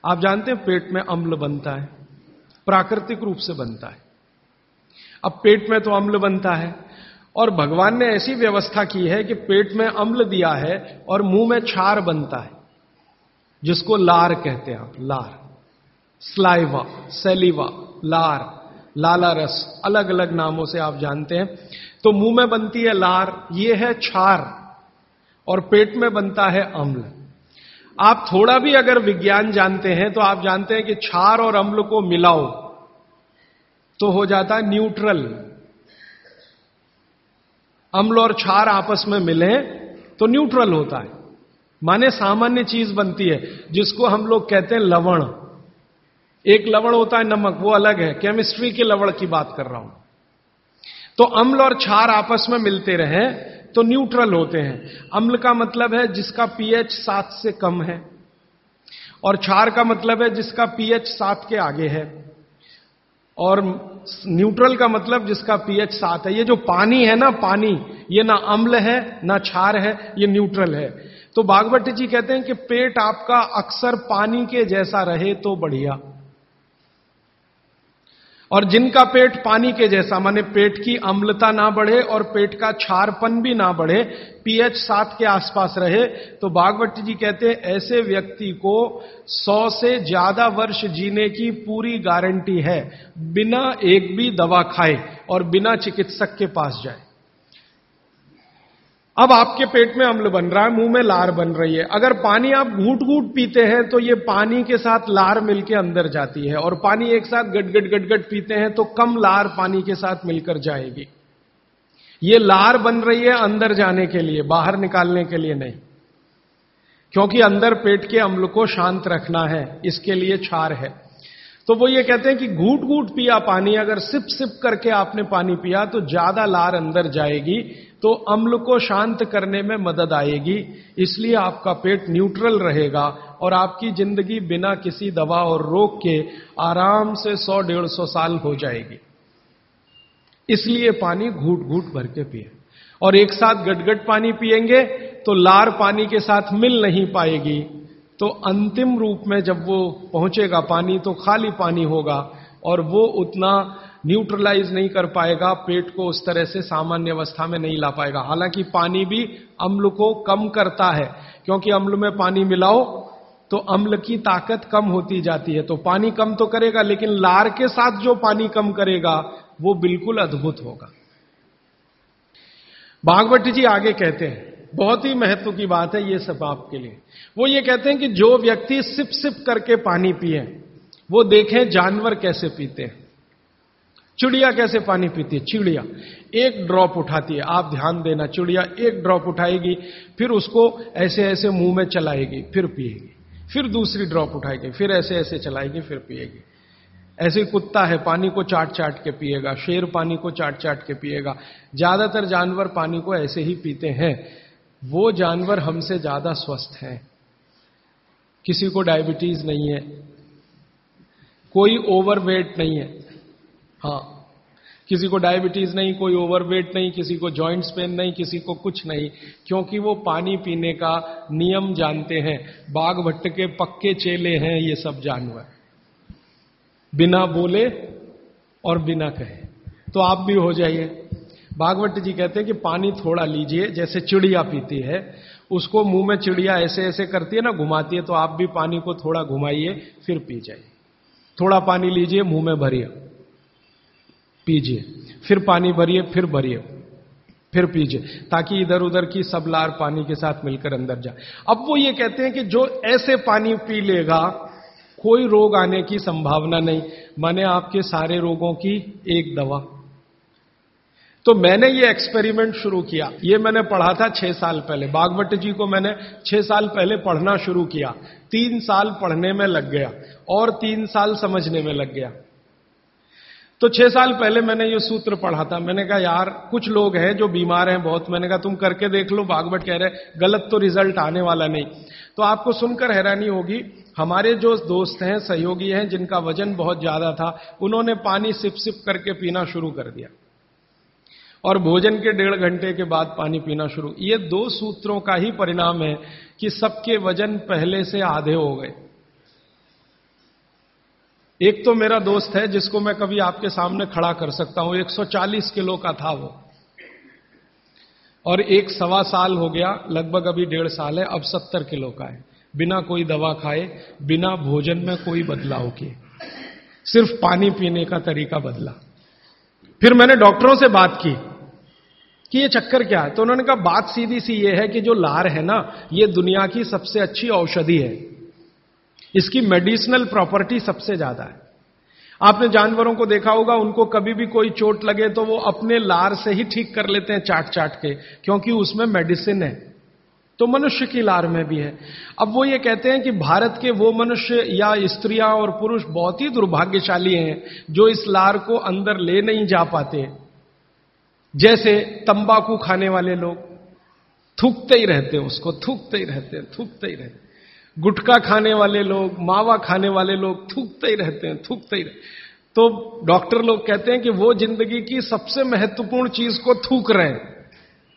आप जानते हैं पेट में अम्ल बनता है, प्राकृतिक रूप से बनता है। अब पेट में तो अम्ल बनता है और भगवान ने ऐसी व्यवस्था की है कि पेट में अम्ल दिया है और मुँह में छार बनता है। जिसको लार कहते हैं आप, लार। स्लाइवा, सेलिवा, लार लाला रस अलग अलग नामों से आप जानते हैं। तो मुँह में बनती है लार, ये है छार, और पेट में बनता है अम्ल। आप थोड़ा भी अगर विज्ञान जानते हैं तो आप जानते हैं कि छार और अम्ल को मिलाओ तो हो जाता है न्यूट्रल। अम्ल और छार आपस में मिले तो न्यूट्रल होता है। माने सामान्य चीज़ बनती है, जिसको हम लोग कहते हैं लवण। एक लवण होता है नमक, वो अलग है। केमिस्ट्री के लवण की बात कर रहा हूँ। तो अम्ल और क्षार आपस में मिलते रहे तो न्यूट्रल होते हैं। अम्ल का मतलब है जिसका पीएच सात से कम है, और क्षार का मतलब है जिसका पीएच सात के आगे है। और न्यूट्रल का मतलब जिसका पीएच सात है। ये जो पानी है ना, पानी, ये ना अम्ल है, ना क्षार है, ये न्यूट्रल है। तो बागवती जी कहते हैं कि पेट आपका अक्सर पानी के जैसा रहे तो बढ़िया। और जिनका पेट पानी के जैसा, माने पेट की अम्लता ना बढ़े और पेट का छारपन भी ना बढ़े, पीएच सात के आसपास रहे तो बागवती जी कहते हैं, ऐसे व्यक्ति को सौ से ज़्यादा वर्ष जीने की पूरी गारंटी है, बिना एक भी दवा खाए और बिना चिकित्सक के पास जाए। अब आपके पेट में अम्ल बन रहा है, मुँह में लार बन रही है। अगर पानी आप घूट घूट पीते हैं तो ये पानी के साथ लार मिलकर अंदर जाती है और पानी एक साथ गटगट गटगट पीते हैं तो कम लार पानी के साथ मिलकर जाएगी। ये लार बन रही है अंदर जाने के लिए, बाहर निकालने के लिए नहीं। क्योंकि अंदर पेट के अम्ल को शांत रखना है, इसके लिए छार है। तो वो ये कहते हैं कि घूट घूट पिया पानी, अगर सिप सिप करके आपने पानी पिया तो ज़्यादा लार अंदर जाएगी तो अम्ल को शांत करने में मदद आएगी, इसलिए आपका पेट न्यूट्रल रहेगा और आपकी ज़िंदगी बिना किसी दवा और रोग के आराम से सौ डेढ़ सौ साल हो जाएगी। इसलिए पानी घूट घूट भर के पिए। और एक साथ गटगट पानी पिएँगे तो लार पानी के साथ मिल नहीं पाएगी। तो अंतिम रूप में जब वो पहुंचेगा, पानी तो खाली पानी होगा, और वो उतना न्यूट्रलाइज नहीं कर पाएगा, पेट को उस तरह से सामान्य अवस्था में नहीं ला पाएगा। हालाँकि पानी भी अम्ल को कम करता है, क्योंकि अम्ल में पानी मिलाओ तो अम्ल की ताकत कम होती जाती है। तो पानी कम तो करेगा, लेकिन लार के साथ जो पानी कम करेगा, वो बिल्कुल अद्भुत होगा। भागवत जी आगे कहते हैं, बहुत ही महत्व की बात है ये सब आपके लिए। वो ये कहते हैं कि जो व्यक्ति सिप सिप करके पानी पिए, वो देखें जानवर कैसे पीते हैं। चिड़िया कैसे पानी पीती है? चिड़िया। एक ड्रॉप उठाती है। आप ध्यान देना, चिड़िया एक ड्रॉप उठाएगी, फिर उसको ऐसे ऐसे मुँह में चलाएगी, फिर पिएगी। फिर दूसरी ड्रॉप उठाएगी, फिर ऐसे ऐसे चलाएगी, फिर पिएगी। ऐसे कुत्ता है, पानी को चाट चाट के पिएगा, शेर पानी को चाट चाट के पिएगा। ज़्यादातर जानवर पानी को ऐसे ही पीते हैं। वो जानवर हमसे ज़्यादा स्वस्थ हैं। किसी को डायबिटीज़ नहीं है। कोई ओवरवेट नहीं है। हाँ। किसी को डायबिटीज़ नहीं, कोई ओवरवेट नहीं, किसी को जॉइंट्स पेन नहीं, किसी को कुछ नहीं, क्योंकि वो पानी पीने का नियम जानते हैं। बाघ भट्ट के पक्के चेले हैं, ये सब जानवर। बिना बोले और बिना कहे। तो आप भी हो जाइए। भागवत जी कहते हैं कि पानी थोड़ा लीजिए, जैसे चिड़िया पीती है, उसको मुँह में चिड़िया ऐसे ऐसे करती है ना, घुमाती है तो आप भी पानी को थोड़ा घुमाइए, फिर पी जाइए। थोड़ा पानी लीजिए, मुँह में भरिए। पीजिए। फिर पानी भरिए, फिर भरिए, फिर पीजिए, ताकि इधर उधर की सब लार पानी के साथ मिलकर अंदर जाए। अब वो ये कहते हैं कि जो ऐसे पानी पी लेगा, कोई रोग आने की संभावना नहीं। माने आपके सारे रोगों की एक दवा। तो मैंने ये एक्सपेरिमेंट शुरू किया। ये मैंने पढ़ा था छह साल पहले। बागवट जी को मैंने छह साल पहले पढ़ना शुरू किया। तीन साल पढ़ने में लग गया और तीन साल समझने में लग गया। तो छह साल पहले मैंने ये सूत्र पढ़ा था। मैंने कहा, यार, कुछ लोग हैं जो बीमार हैं बहुत। मैंने कहा, तुम करके देख लो, भागवत कह रहे गलत तो रिज़ल्ट आने वाला नहीं। तो आपको सुनकर हैरानी होगी, हमारे जो दोस्त हैं, सहयोगी हैं, जिनका वज़न बहुत ज़्यादा था, उन्होंने पानी सिप सिप करके पीना शुरू कर दिया। और भोजन के डेढ़ घंटे के बाद पानी पीना शुरू। ये दो सूत्रों का ही परिणाम है कि सबके वज़न पहले से आधे हो गए। एक तो मेरा दोस्त है जिसको मैं कभी आपके सामने खड़ा कर सकता हूँ। 140 किलो का था वो। और एक सवा साल हो गया, लगभग अभी डेढ़ साल है, अब सत्तर किलो का है। बिना कोई दवा खाए, बिना भोजन में कोई बदलाव किए। सिर्फ़ पानी पीने का तरीका बदला। फिर मैंने डॉक्टरों से बात की कि ये चक्कर क्या है? तो उन्होंने कहा, बात सीधी सी ये है कि जो लार है ना, ये दुनिया की सबसे अच्छी औषधि है। इसकी मेडिसिनल प्रॉपर्टी सबसे ज़्यादा है। आपने जानवरों को देखा होगा, उनको कभी भी कोई चोट लगे तो वो अपने लार से ही ठीक कर लेते हैं चाट चाट के, क्योंकि उसमें मेडिसिन है। तो मनुष्य की लार में भी है। अब वो ये कहते हैं कि भारत के वो मनुष्य या स्त्रियाँ और पुरुष बहुत ही दुर्भाग्यशाली हैं, जो इस लार को अंदर ले नहीं जा पाते। जैसे तंबाकू खाने वाले लोग, थूकते ही रहते हैं उसको, थूकते ही रहते हैं, थूकते ही रहते गुटखा खाने वाले लोग, मावा खाने वाले लोग थूकते ही रहते हैं, थूकते ही रहते तो डॉक्टर लोग कहते हैं कि वो ज़िंदगी की सबसे महत्वपूर्ण चीज़ को थूक रहे हैं,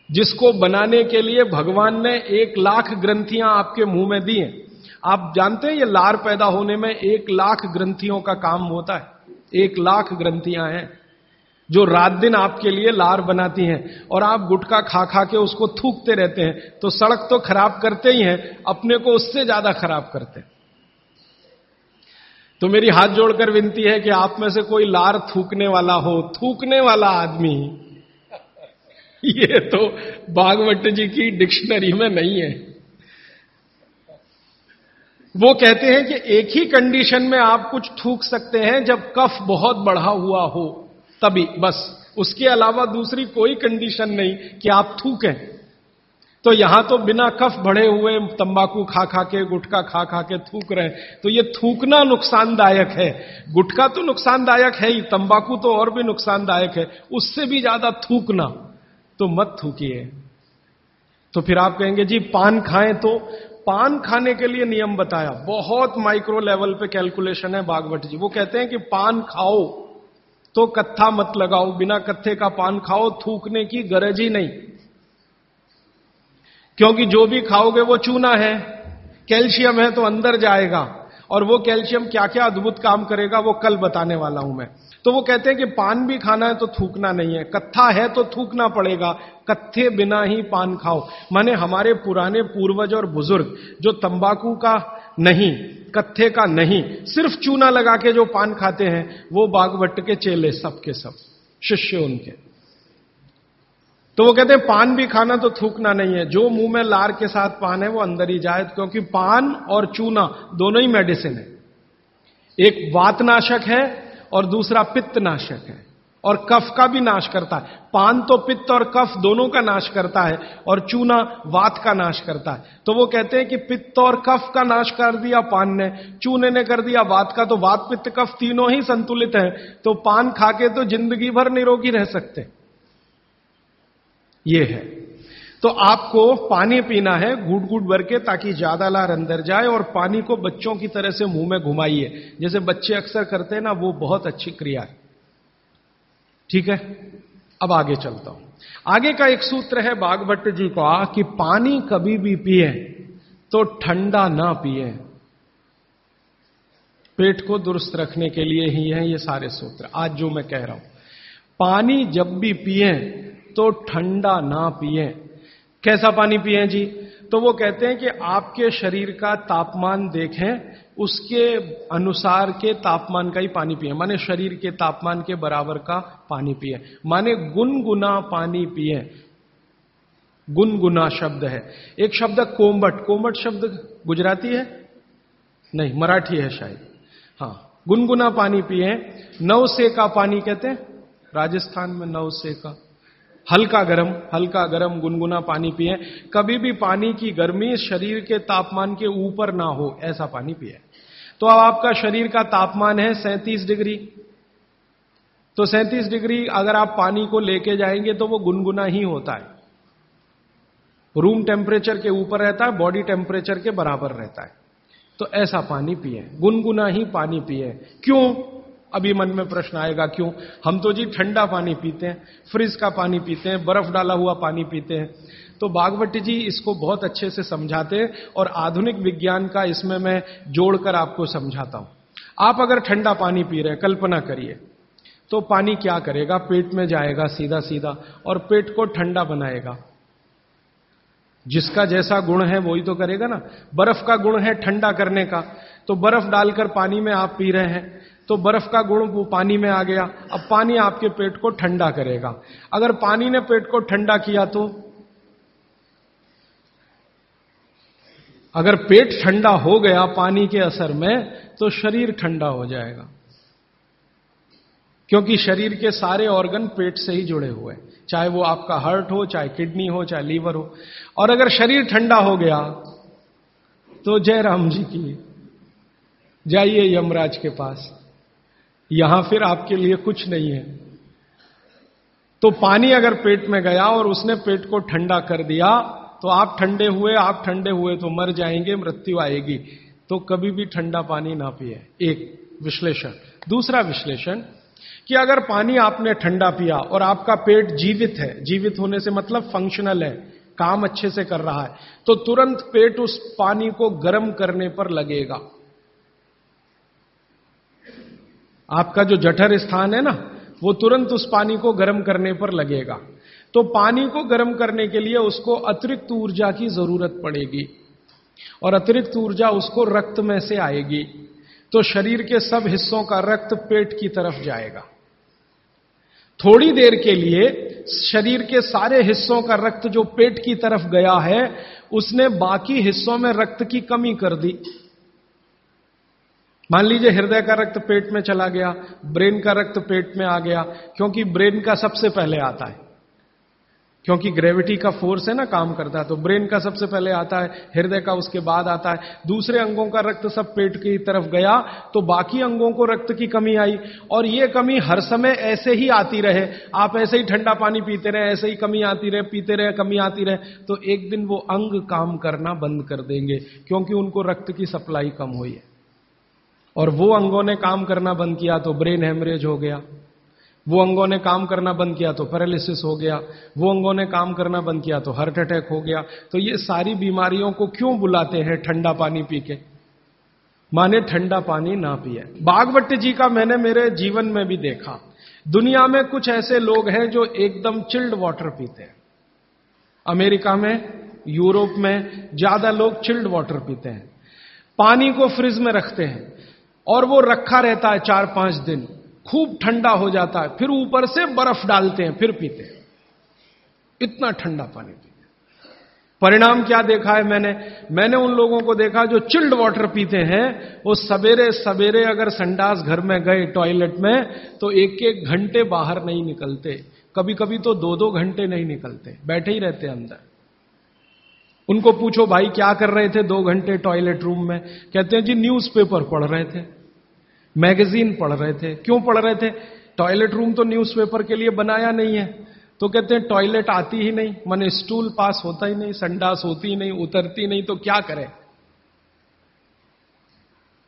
जिसको बनाने के लिए भगवान ने एक लाख ग्रंथियाँ आपके मुँह में दी हैं। आप जानते हैं ये लार पैदा होने में एक लाख ग्रंथियों का काम होता है? एक लाख ग्रंथियाँ हैं। जो रात दिन आपके लिए लार बनाती हैं और आप गुटखा खा खा के उसको थूकते रहते हैं तो सड़क तो खराब करते ही हैं, अपने को उससे ज़्यादा खराब करते हैं। तो मेरी हाथ जोड़कर विनती है कि आप में से कोई लार थूकने वाला हो, थूकने वाला आदमी। ये तो बागवट जी की डिक्शनरी में नहीं है। वो कहते हैं कि एक ही कंडीशन में आप कुछ थूक सकते हैं जब कफ बहुत बढ़ा हुआ हो। तभी, बस। उसके अलावा दूसरी कोई कंडीशन नहीं कि आप थूकें। तो यहाँ तो बिना कफ बढ़े हुए तंबाकू खा खा के, गुटखा खा खा के थूक रहे तो ये थूकना नुकसानदायक है। गुटखा तो नुकसानदायक है ही, तंबाकू तो और भी नुकसानदायक है। उससे भी ज़्यादा थूकना। तो मत थूकिए। तो फिर आप कहेंगे, जी, पान खाएँ तो? पान खाने के लिए नियम बताया। बहुत माइक्रो लेवल पे कैलकुलेशन है बागवट जी। वो कहते हैं कि पान खाओ। तो कत्था मत लगाओ, बिना कत्थे का पान खाओ, थूकने की गरज ही नहीं। क्योंकि जो भी खाओगे वो चूना है, कैल्शियम है तो अंदर जाएगा, और वो कैल्शियम क्या क्या अद्भुत काम करेगा वो कल बताने वाला हूँ मैं। तो वो कहते हैं कि पान भी खाना है तो थूकना नहीं है, कत्था है तो थूकना पड़ेगा, कत्थे बिना ही पान खाओ। माने हमारे पुराने पूर्वज और बुज़ुर्ग, जो तंबाकू का नहीं कत्थे का नहीं, सिर्फ़ चूना लगा के जो पान खाते हैं, वो बागवट के चेले सबके सब, शिष्य उनके। तो वो कहते हैं, पान भी खाना तो थूकना नहीं है, जो मुँह में लार के साथ पान है, वो अंदर ही जाए, क्योंकि पान और चूना दोनों ही मेडिसिन है। एक वातनाशक है और दूसरा पित्तनाशक है। और कफ का भी नाश करता है। पान तो पित्त और कफ दोनों का नाश करता है और चूना वात का नाश करता है। तो वो कहते हैं कि पित्त और कफ का नाश कर दिया पान ने चूने ने कर दिया वात का तो वात, पित्त, कफ तीनों ही संतुलित है। तो पान खा के तो ज़िंदगी भर निरोगी रह सकते ये है। तो आपको पानी पीना है घूट घूट भर के, ताकि ज़्यादा लार अंदर जाए और पानी को बच्चों की तरह से मुँह में घुमाइए। जैसे बच्चे अक्सर करते हैं ना, वो बहुत अच्छी क्रिया है। ठीक है? अब आगे चलता हूँ। आगे का एक सूत्र है बागभट्ट जी का कि पानी कभी भी पिए तो ठंडा ना पिए। पेट को दुरुस्त रखने के लिए ही है ये सारे सूत्र। आज जो मैं कह रहा हूँ, पानी जब भी पिए तो ठंडा ना पिए। कैसा पानी पिए जी? तो वो कहते हैं कि आपके शरीर का तापमान देखें, उसके अनुसार के तापमान का ही पानी पिए। माने शरीर के तापमान के बराबर का पानी पिए। माने गुनगुना पानी पिए। गुनगुना शब्द है। एक शब्द कोम्बट कोम्बट शब्द गुजराती है? नहीं, मराठी है शायद। हाँ गुनगुना पानी पिए। नौ से का पानी कहते हैं? राजस्थान में नवसे का हल्का गर्म हल्का गर्म गुनगुना पानी पिए। कभी भी पानी की गर्मी शरीर के तापमान के ऊपर ना हो, ऐसा पानी पिए। तो अब आपका शरीर का तापमान है सैंतीस डिग्री। तो सैंतीस डिग्री अगर आप पानी को लेके जाएँगे तो वो गुनगुना ही होता है। रूम टेम्परेचर के ऊपर रहता है, बॉडी टेम्परेचर के बराबर रहता है। तो ऐसा पानी पिए, गुनगुना ही पानी पिए। क्यों? अभी मन में प्रश्न आएगा, क्यों? हम तो जी ठंडा पानी पीते हैं, फ्रिज का पानी पीते हैं, बर्फ़ डाला हुआ पानी पीते हैं। तो बागवती जी इसको बहुत अच्छे से समझाते और आधुनिक विज्ञान का इसमें मैं जोड़कर आपको समझाता हूँ। आप अगर ठंडा पानी पी रहे हैं, कल्पना करिए तो पानी क्या करेगा? पेट में जाएगा सीधा सीधा और पेट को ठंडा बनाएगा। जिसका जैसा गुण है वही तो करेगा ना। बर्फ़ का गुण है ठंडा करने का। तो बर्फ़ डालकर पानी में आप पी रहे हैं तो बर्फ़ का गुण वो पानी में आ गया। अब पानी आपके पेट को ठंडा करेगा। अगर पानी ने पेट को ठंडा किया तो? अगर पेट ठंडा हो गया पानी के असर में तो शरीर ठंडा हो जाएगा। क्योंकि शरीर के सारे ऑर्गन पेट से ही जुड़े हुए हैं। चाहे वो आपका हार्ट हो, चाहे किडनी हो, चाहे लीवर हो। और अगर शरीर ठंडा हो गया तो जय राम जी की, जाइए यमराज के पास। यहाँ फिर आपके लिए कुछ नहीं है। तो पानी अगर पेट में गया और उसने पेट को ठंडा कर दिया तो आप ठंडे हुए, आप ठंडे हुए तो मर जाएँगे, मृत्यु आएगी। तो कभी भी ठंडा पानी ना पिए। एक विश्लेषण। दूसरा विश्लेषण कि अगर पानी आपने ठंडा पिया और आपका पेट जीवित है, जीवित होने से मतलब फंक्शनल है, काम अच्छे से कर रहा है तो तुरंत पेट उस पानी को गर्म करने पर लगेगा। आपका जो जठर स्थान है ना, वो तुरंत उस पानी को गर्म करने पर लगेगा। तो पानी को गर्म करने के लिए उसको अतिरिक्त ऊर्जा की ज़रूरत पड़ेगी और अतिरिक्त ऊर्जा उसको रक्त में से आएगी। तो शरीर के सब हिस्सों का रक्त पेट की तरफ़ जाएगा। थोड़ी देर के लिए शरीर के सारे हिस्सों का रक्त जो पेट की तरफ़ गया है, उसने बाकी हिस्सों में रक्त की कमी कर दी। मान लीजिए हृदय का रक्त पेट में चला गया, ब्रेन का रक्त पेट में आ गया, क्योंकि ब्रेन का सबसे पहले आता है। क्योंकि ग्रेविटी का फोर्स है ना काम करता है तो ब्रेन का सबसे पहले आता है, हृदय का उसके बाद आता है। दूसरे अंगों का रक्त सब पेट की तरफ़ गया तो बाकी अंगों को रक्त की कमी आई। और ये कमी हर समय ऐसे ही आती रहे, आप ऐसे ही ठंडा पानी पीते रहे, ऐसे ही कमी आती रहे, पीते रहे, कमी आती रहे तो एक दिन वो अंग काम करना बंद कर देंगे, क्योंकि उनको रक्त की सप्लाई कम हुई है। और वो अंगों ने काम करना बंद किया तो ब्रेन हेमरेज हो गया। वो अंगों ने काम करना बंद किया तो पैरालिसिस हो गया। वो अंगों ने काम करना बंद किया तो हार्ट अटैक हो गया। तो ये सारी बीमारियों को क्यों बुलाते हैं ठंडा पानी पी के? माने ठंडा पानी ना पिए। बागवट जी का मैंने मेरे जीवन में भी देखा। दुनिया में कुछ ऐसे लोग हैं जो एकदम चिल्ड वाटर पीते हैं। अमेरिका में, यूरोप में, ज़्यादा लोग चिल्ड वाटर पीते हैं। पानी को फ्रिज में रखते हैं। और वो रखा रहता है चार पाँच दिन, खूब ठंडा हो जाता है, फिर ऊपर से बर्फ़ डालते हैं, फिर पीते हैं। इतना ठंडा पानी पीते परिणाम क्या देखा है मैंने? मैंने उन लोगों को देखा जो चिल्ड वाटर पीते हैं, वो सवेरे सवेरे अगर संडास घर में गए, टॉयलेट में तो एक एक घंटे बाहर नहीं निकलते। कभी कभी तो दो दो घंटे नहीं निकलते। बैठे ही रहते अंदर। उनको पूछो, भाई, क्या कर रहे थे दो घंटे टॉयलेट रूम में? कहते हैं, जी न्यूज़पेपर पढ़ रहे थे मैगजीन पढ़ रहे थे. क्यों पढ़ रहे थे? टॉयलेट रूम तो न्यूज़पेपर के लिए बनाया नहीं है। तो कहते हैं टॉयलेट आती ही नहीं, मन स्टूल पास होता ही नहीं, संडास होती ही नहीं, उतरती नहीं तो क्या करें?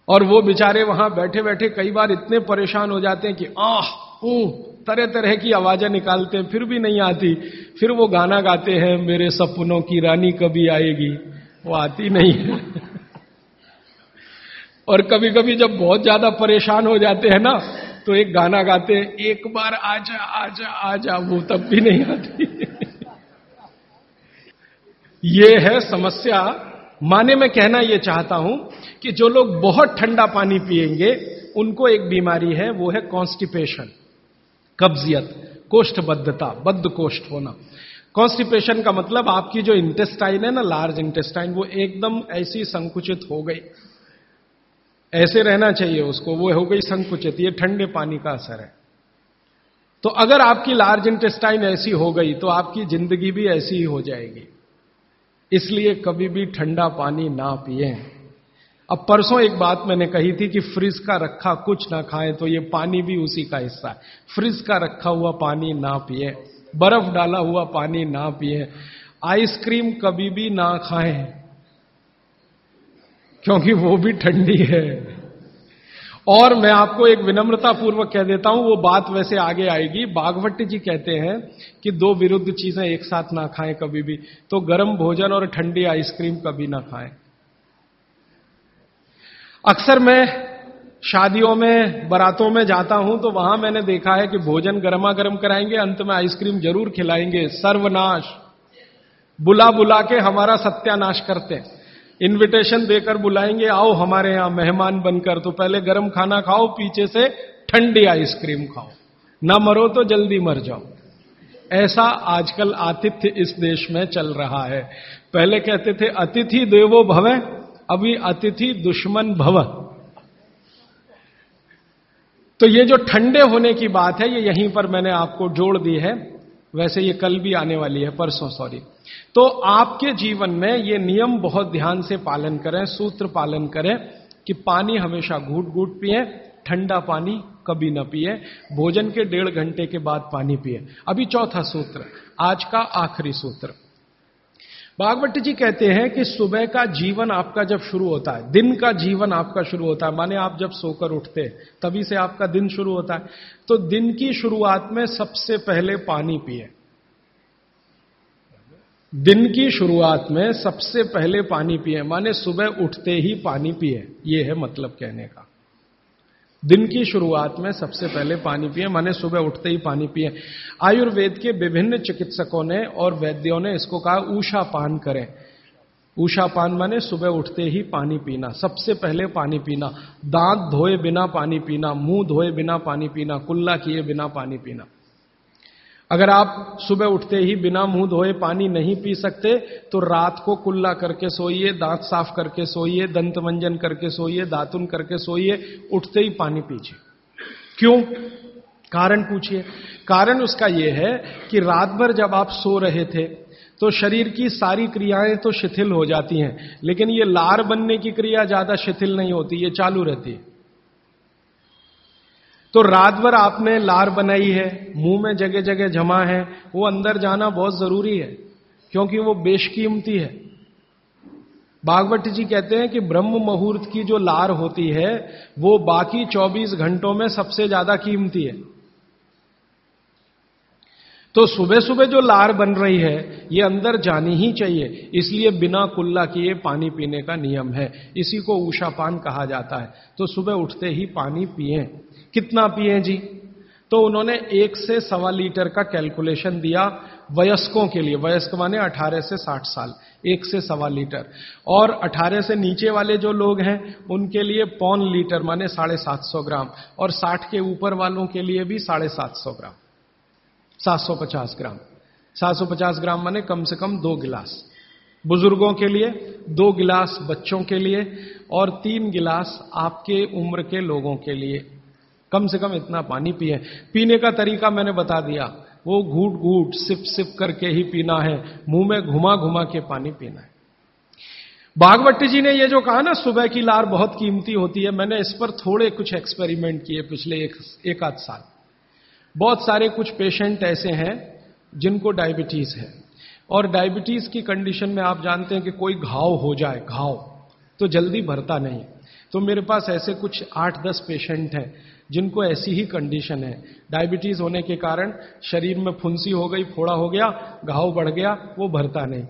और वो बेचारे वहाँ बैठे बैठे कई बार इतने परेशान हो जाते हैं कि, आह ऊ तरह तरह की आवाज़ें निकालते हैं, फिर भी नहीं आती। फिर वो गाना गाते हैं, मेरे सपनों की रानी कभी आएगी। वो आती नहीं है। और कभी कभी जब बहुत ज़्यादा परेशान हो जाते हैं ना तो एक गाना गाते हैं, एक बार आजा आजा आजा, वो तब भी नहीं आती। ये है समस्या। माने मैं कहना यह चाहता हूँ कि जो लोग बहुत ठंडा पानी पिएँगे, उनको एक बीमारी है, वो है कॉन्स्टिपेशन। कब्जियत, कोष्ठबद्धता बद्ध कोष्ठ होना। कॉन्स्टिपेशन का मतलब आपकी जो इंटेस्टाइन है ना लार्ज इंटेस्टाइन वो एकदम ऐसी संकुचित हो गई। ऐसे रहना चाहिए उसको, वो हो गई संकुचित, ये ठंडे पानी का असर है। तो अगर आपकी लार्ज इंटेस्टाइन ऐसी हो गई तो आपकी ज़िंदगी भी ऐसी ही हो जाएगी। इसलिए कभी भी ठंडा पानी ना पिए। अब परसों एक बात मैंने कही थी कि फ्रिज का रखा कुछ ना खाएँ तो ये पानी भी उसी का हिस्सा है। फ्रिज का रखा हुआ पानी ना पिए, बर्फ़ डाला हुआ पानी ना पिए, आइसक्रीम कभी भी ना खाएँ, क्योंकि वो भी ठंडी है। और मैं आपको एक विनम्रता पूर्वक कह देता हूँ, वो बात वैसे आगे आएगी। बागवट जी कहते हैं कि दो विरुद्ध चीज़ें एक साथ ना खाएँ कभी भी तो गर्म भोजन और ठंडी आइसक्रीम कभी ना खाएँ। अक्सर मैं शादियों में, बरातों में जाता हूँ तो वहाँ मैंने देखा है कि भोजन गर्मा गर्म कराएँगे, अंत में आइसक्रीम ज़रूर खिलाएँगे। सर्वनाश। बुला बुला के हमारा सत्यानाश करते इनविटेशन देकर बुलाएँगे, आओ हमारे यहाँ मेहमान बनकर तो पहले गर्म खाना खाओ, पीछे से ठंडी आइसक्रीम खाओ। ना मरो तो जल्दी मर जाओ। ऐसा आजकल आतिथ्य इस देश में चल रहा है। पहले कहते थे, अतिथि देवो भवे अभी अतिथि दुश्मन भव। तो ये जो ठंडे होने की बात है, ये यहीं पर मैंने आपको जोड़ दी है। वैसे ये कल भी आने वाली है, परसों सॉरी तो आपके जीवन में ये नियम बहुत ध्यान से पालन करें, सूत्र पालन करें कि पानी हमेशा घूट घूट पिए, ठंडा पानी कभी न पिए, भोजन के डेढ़ घंटे के बाद पानी पिए। अभी चौथा सूत्र, आज का आखिरी सूत्र। भागवत जी कहते हैं कि सुबह का जीवन आपका जब शुरू होता है, दिन का जीवन आपका शुरू होता है, माने आप जब सोकर उठते हैं, तभी से आपका दिन शुरू होता है। तो दिन की शुरुआत में सबसे पहले पानी पिए। दिन की शुरुआत में सबसे पहले पानी पिए, माने सुबह उठते ही पानी पिए, ये है मतलब कहने का। दिन की शुरुआत में सबसे पहले पानी पिए, माने सुबह उठते ही पानी पिए। आयुर्वेद के विभिन्न चिकित्सकों ने और वैद्यों ने इसको कहा ऊषा पान करें। ऊषा पान माने सुबह उठते ही पानी पीना, सबसे पहले पानी पीना। दांत धोए बिना पानी पीना, मुँह धोए बिना पानी पीना, कुल्ला किए बिना पानी पीना। अगर आप सुबह उठते ही बिना मुँह धोए पानी नहीं पी सकते तो रात को कुल्ला करके सोइए, दांत साफ़ करके सोइए, दंत मंजन करके सोइए, दातुन करके सोइए, उठते ही पानी पीजिए। क्यों? कारण पूछिए। कारण उसका यह है कि रात भर जब आप सो रहे थे तो शरीर की सारी क्रियाएँ तो शिथिल हो जाती हैं, लेकिन ये लार बनने की क्रिया ज़्यादा शिथिल नहीं होती, ये चालू रहती है। तो रात भर आपने लार बनाई है, मुँह में जगह जगह जमा है, वो अंदर जाना बहुत ज़रूरी है, क्योंकि वो बेशकीमती है। बागवती जी कहते हैं कि ब्रह्म मुहूर्त की जो लार होती है, वो बाकी 24 घंटों में सबसे ज़्यादा कीमती है। तो सुबह सुबह जो लार बन रही है, ये अंदर जानी ही चाहिए, इसलिए बिना कुल्ला किए पानी पीने का नियम है। इसी को ऊषापान कहा जाता है। तो सुबह उठते ही पानी पिए। कितना पिए जी? तो उन्होंने एक से सवा लीटर का कैलकुलेशन दिया वयस्कों के लिए। वयस्क माने 18 से 60 साल, एक से सवा लीटर। और 18 से नीचे वाले जो लोग हैं, उनके लिए पौन लीटर माने साढ़े सात सौ ग्राम। और 60 के ऊपर वालों के लिए भी साढ़े सात सौ ग्राम। 750 ग्राम। 750 ग्राम माने कम से कम दो गिलास। बुज़ुर्गों के लिए, दो गिलास बच्चों के लिए, और तीन गिलास आपके उम्र के लोगों के लिए। कम से कम इतना पानी पिए। पीने का तरीका मैंने बता दिया। वो घूट घूट सिप सिप करके ही पीना है। मुँह में घुमा घुमा के पानी पीना है। बागवती जी ने ये जो कहा ना सुबह की लार बहुत कीमती होती है। मैंने इस पर थोड़े कुछ एक्सपेरिमेंट किए पिछले एक, एक आध साल। बहुत सारे कुछ पेशेंट ऐसे हैं जिनको डायबिटीज़ है। और डायबिटीज़ की कंडीशन में आप जानते हैं कि कोई घाव हो जाए घाव तो जल्दी भरता नहीं। तो मेरे पास ऐसे कुछ आठ दस पेशेंट हैं। जिनको ऐसी ही कंडीशन है। डायबिटीज़ होने के कारण शरीर में फुंसी हो गई, फोड़ा हो गया, घाव बढ़ गया, वो भरता नहीं।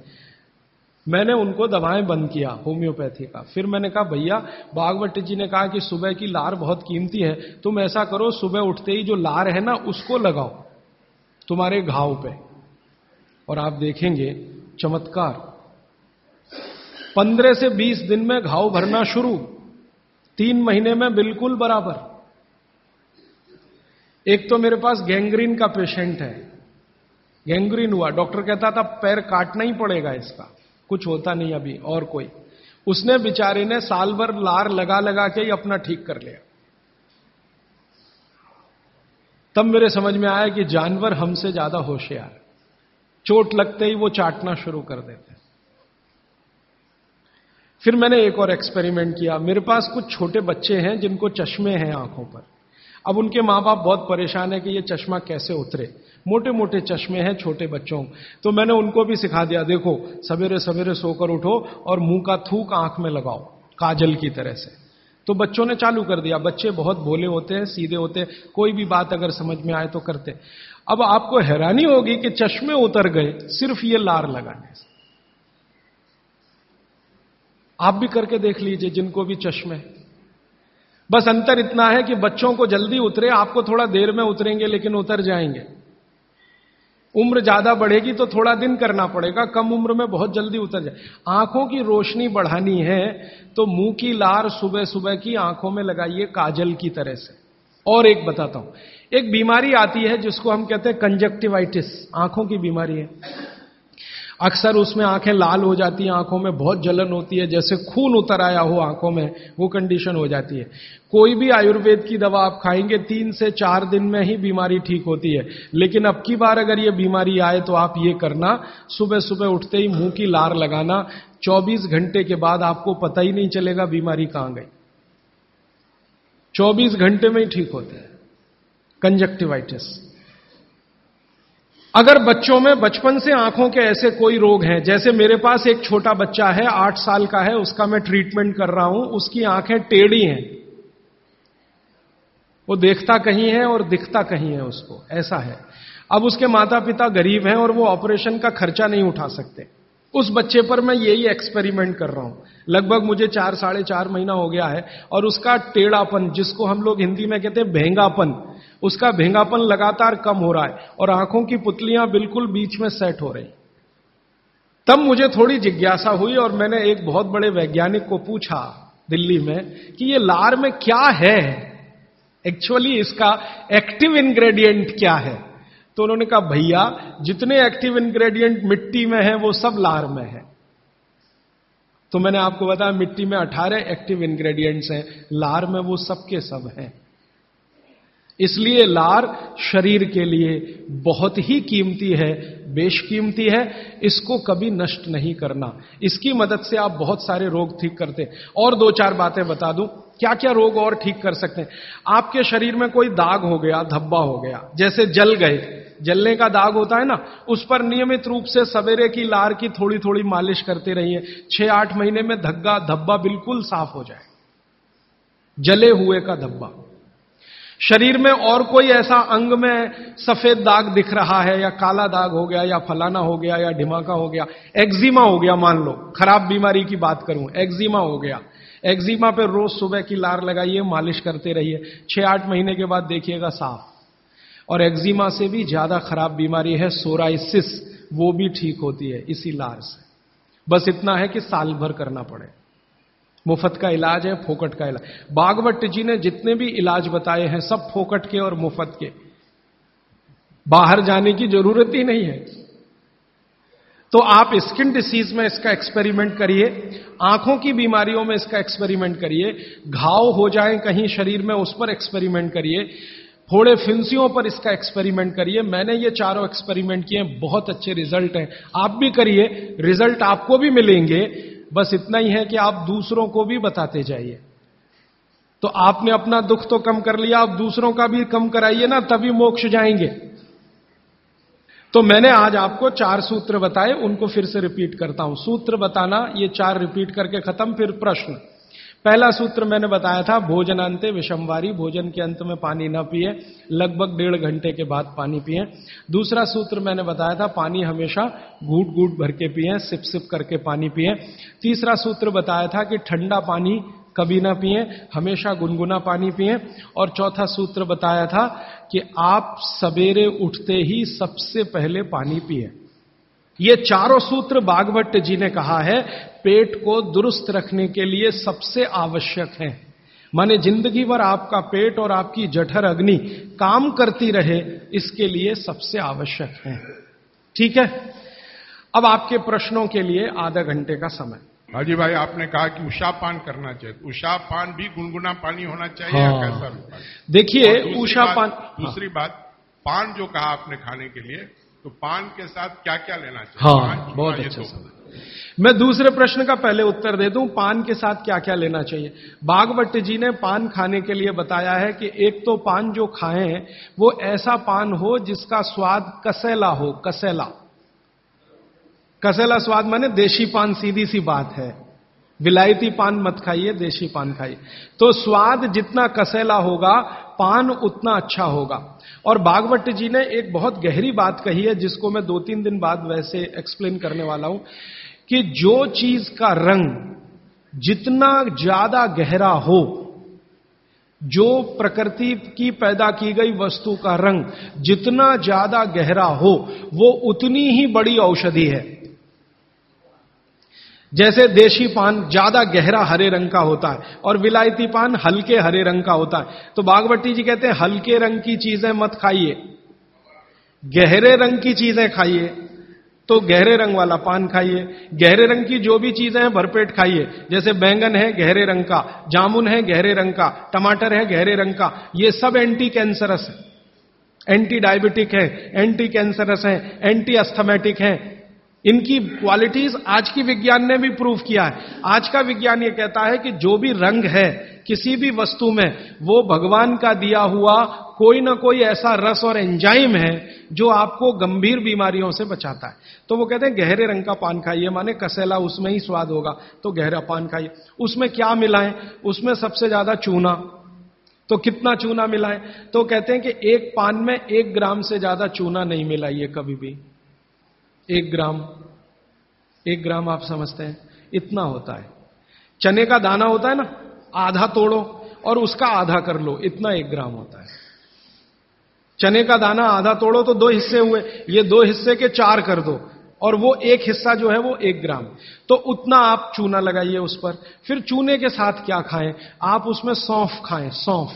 मैंने उनको दवाएँ बंद किया, होम्योपैथी का। फिर मैंने कहा, भैया बागवट जी ने कहा कि सुबह की लार बहुत कीमती है, तुम ऐसा करो, सुबह उठते ही जो लार है ना, उसको लगाओ, तुम्हारे घाव पे। और आप देखेंगे, चमत्कार। पंद्रह से बीस दिन में घाव भरना शुरू। तीन महीने में बिल्कुल बराबर। एक तो मेरे पास गैंग्रीन का पेशेंट है। गैंग्रीन हुआ। डॉक्टर कहता था, पैर काटना ही पड़ेगा इसका। कुछ होता नहीं अभी, और कोई। उसने बेचारे ने साल भर लार लगा लगा के ही अपना ठीक कर लिया। तब मेरे समझ में आया कि जानवर हमसे ज़्यादा होशियार चोट लगते ही वो चाटना शुरू कर देते फिर मैंने एक और एक्सपेरिमेंट किया। मेरे पास कुछ छोटे बच्चे हैं जिनको चश्मे हैं आँखों पर। अब उनके माँ बाप बहुत परेशान है कि ये चश्मा कैसे उतरे। मोटे मोटे चश्मे हैं छोटे बच्चों। तो मैंने उनको भी सिखा दिया, देखो, सवेरे सवेरे सोकर उठो और मुँह का थूक आँख में लगाओ, काजल की तरह से। तो बच्चों ने चालू कर दिया। बच्चे बहुत भोले होते हैं, सीधे होते हैं। कोई भी बात अगर समझ में आए तो करते अब आपको हैरानी होगी कि चश्मे उतर गए, सिर्फ़ ये लार लगाने से। आप भी करके देख लीजिए जिनको भी चश्मे बस अंतर इतना है कि बच्चों को जल्दी उतरे, आपको थोड़ा देर में उतरेंगे, लेकिन उतर जाएँगे। उम्र ज़्यादा बढ़ेगी तो थोड़ा दिन करना पड़ेगा, कम उम्र में बहुत जल्दी उतर जाए। आँखों की रोशनी बढ़ानी है तो मुँह की लार सुबह सुबह की आँखों में लगाइए काजल की तरह से। और एक बताता हूँ, एक बीमारी आती है जिसको हम कहते हैं कंजक्टिवाइटिस आँखों की बीमारी है। अक्सर उसमें आँखें लाल हो जाती हैं, आँखों में बहुत जलन होती है, जैसे खून उतर आया हो आँखों में, वो कंडीशन हो जाती है। कोई भी आयुर्वेद की दवा आप खाएँगे, तीन से चार दिन में ही बीमारी ठीक होती है। लेकिन अब की बार अगर ये बीमारी आए तो आप ये करना सुबह सुबह उठते ही मुँह की लार लगाना 24 घंटे के बाद आपको पता ही नहीं चलेगा बीमारी कहाँ गई। 24 घंटे में ही ठीक होते हैं। कंजक्टिवाइटिस अगर बच्चों में बचपन से आँखों के ऐसे कोई रोग हैं, जैसे मेरे पास एक छोटा बच्चा है, आठ साल का है, उसका मैं ट्रीटमेंट कर रहा हूँ, उसकी आँखें टेढ़ी हैं। वो देखता कहीं है और दिखता कहीं है उसको, ऐसा है। अब उसके माता पिता गरीब हैं और वो ऑपरेशन का खर्चा नहीं उठा सकते। उस बच्चे पर मैं यही एक्सपेरिमेंट कर रहा हूँ। लगभग मुझे चार, साढ़े चार महीना हो गया है, और उसका टेढ़ापन, जिसको हम लोग हिंदी में कहते हैं भेंगापन, उसका भेंगापन लगातार कम हो रहा है, और आँखों की पुतलियाँ बिल्कुल बीच में सेट हो रही। तब मुझे थोड़ी जिज्ञासा हुई, और मैंने एक बहुत बड़े वैज्ञानिक को पूछा दिल्ली में कि ये लार में क्या है? एक्चुअली इसका एक्टिव इंग्रेडिएंट क्या है? तो उन्होंने कहा, भैया, जितने एक्टिव इंग्रेडिएंट मिट्टी में है, वो सब लार में है। तो मैंने आपको बताया मिट्टी में 18 एक्टिव इंग्रेडिएंट्स हैं। लार में वो सबके सब हैं। इसलिए लार शरीर के लिए बहुत ही कीमती है, बेशकीमती है। इसको कभी नष्ट नहीं करना। इसकी मदद से आप बहुत सारे रोग ठीक करते और दो चार बातें बता दूँ क्या क्या रोग और ठीक कर सकते हैं? आपके शरीर में कोई दाग हो गया, धब्बा हो गया, जैसे जल गए जलने का दाग होता है ना, उस पर नियमित रूप से सवेरे की लार की थोड़ी थोड़ी मालिश करते रहिए। छह आठ महीने में धग्गा, धब्बा बिल्कुल साफ़ हो जाए। जले हुए का धब्बा। शरीर में और कोई ऐसा अंग में सफ़ेद दाग दिख रहा है, या काला दाग हो गया, या फलाना हो गया, या ढिमाका हो गया, एक्जिमा हो गया, मान लो, खराब बीमारी की बात करूँ, एक्जिमा हो गया। एक्जिमा पे रोज सुबह की लार लगाइए, मालिश करते रहिए। छह आठ महीने के बाद देखिएगा साफ़। और एक्जिमा से भी ज़्यादा खराब बीमारी है, सोराइसिस, वो भी ठीक होती है, इसी लार से। बस इतना है कि साल भर करना पड़े। मुफ़्त का इलाज है, फोकट का इलाज। बागवट जी ने जितने भी इलाज बताए हैं, सब फोकट के और मुफ़्त के। बाहर जाने की ज़रूरत ही नहीं है। तो आप स्किन डिसीज में इसका एक्सपेरिमेंट करिए, आँखों की बीमारियों में इसका एक्सपेरिमेंट करिए, घाव हो जाए कहीं शरीर में, उस पर एक्सपेरिमेंट करिए। फोड़े फिंसियों पर इसका एक्सपेरिमेंट करिए। मैंने ये चारों एक्सपेरिमेंट किए बहुत अच्छे रिज़ल्ट हैं। आप भी करिए रिज़ल्ट आपको भी मिलेंगे। बस इतना ही है कि आप दूसरों को भी बताते जाइए। तो आपने अपना दुख तो कम कर लिया, आप दूसरों का भी कम कराइए ना, तभी मोक्ष जाएँगे। तो मैंने आज आपको चार सूत्र बताए, उनको फिर से रिपीट करता हूँ। सूत्र बताना, ये चार रिपीट करके खत्म, फिर प्रश्न। पहला सूत्र मैंने बताया था भोजनांते विषमवारी, भोजन के अंत में पानी न पिए, लगभग डेढ़ घंटे के बाद पानी पिए। दूसरा सूत्र मैंने बताया था, पानी हमेशा घूट घूट भर के पिए सिप सिप करके पानी पिए। तीसरा सूत्र बताया था कि ठंडा पानी कभी ना पिए, हमेशा गुनगुना पानी पिए। और चौथा सूत्र बताया था कि आप सवेरे उठते ही सबसे पहले पानी पिए। ये चारों सूत्र बागभट्ट जी ने कहा है पेट को दुरुस्त रखने के लिए सबसे आवश्यक है। माने ज़िंदगी भर आपका पेट और आपकी जठर अग्नि काम करती रहे इसके लिए सबसे आवश्यक है। ठीक है? अब आपके प्रश्नों के लिए आधा घंटे का समय। हाजी भाई आपने कहा कि उषा पान करना चाहिए। उषा पान भी गुनगुना पानी होना चाहिए हाँ। या कैसा देखिए उषा पान दूसरी बात पान जो कहा आपने खाने के लिए तो पान के साथ क्या क्या लेना चाहिए? हाँ बहुत अच्छा तो। मैं दूसरे प्रश्न का पहले उत्तर दे दूँ, पान के साथ क्या क्या लेना चाहिए? बागवट जी ने पान खाने के लिए बताया है कि एक तो पान जो खाएँ, वो ऐसा पान हो जिसका स्वाद कसेला हो, कसेला। कसेला स्वाद माने देशी पान, सीधी सी बात है। विलायती पान मत खाइए, देशी पान खाइए। तो स्वाद जितना कसेला होगा, पान उतना अच्छा होगा। और बागवट जी ने एक बहुत गहरी बात कही है, जिसको मैं दो तीन दिन बाद वैसे एक्सप्लेन करने वाला हूँ। कि जो चीज़ का रंग जितना ज़्यादा गहरा हो, जो प्रकृति की पैदा की गई वस्तु का रंग जितना ज़्यादा गहरा हो, वो उतनी ही बड़ी औषधि है। जैसे देशी पान ज़्यादा गहरा हरे रंग का होता है और विलायती पान हल्के हरे रंग का होता है। तो बागवती जी कहते हैं, हल्के रंग की चीज़ें मत खाइए, गहरे रंग की चीज़ें खाइए। तो गहरे रंग वाला पान खाइए। गहरे रंग की जो भी चीज़ें हैं, भरपेट खाइए। जैसे बैंगन है, गहरे रंग का। जामुन है, गहरे रंग का। टमाटर है, गहरे रंग का। ये सब एंटी कैंसरस है। एंटी डायबिटिक है एंटी कैंसरस है। एंटी अस्थमेटिक है। इनकी क्वालिटीज आज की विज्ञान ने भी प्रूव किया है। आज का विज्ञान ये कहता है कि जो भी रंग है, किसी भी वस्तु में, वो भगवान का दिया हुआ कोई ना कोई ऐसा रस और एंजाइम है जो आपको गंभीर बीमारियों से बचाता है। तो वो कहते हैं, गहरे रंग का पान खाइए। माने कसेला, उसमें ही स्वाद होगा तो गहरा पान खाइए। उसमें क्या मिलाएँ? उसमें सबसे ज़्यादा चूना। तो कितना चूना मिलाएँ? तो कहते हैं कि एक पान में एक ग्राम से ज़्यादा चूना नहीं मिलाइए कभी भी। एक ग्राम एक ग्राम आप समझते हैं, इतना होता है। चने का दाना होता है ना, आधा तोड़ो और उसका आधा कर लो, इतना एक ग्राम होता है। चने का दाना आधा तोड़ो तो दो हिस्से हुए, ये दो हिस्से के चार कर दो और वो एक हिस्सा जो है वो एक ग्राम। तो उतना आप चूना लगाइए उस पर, फिर चूने के साथ क्या खाएँ? आप उसमें सौंफ खाएँ, सौंफ।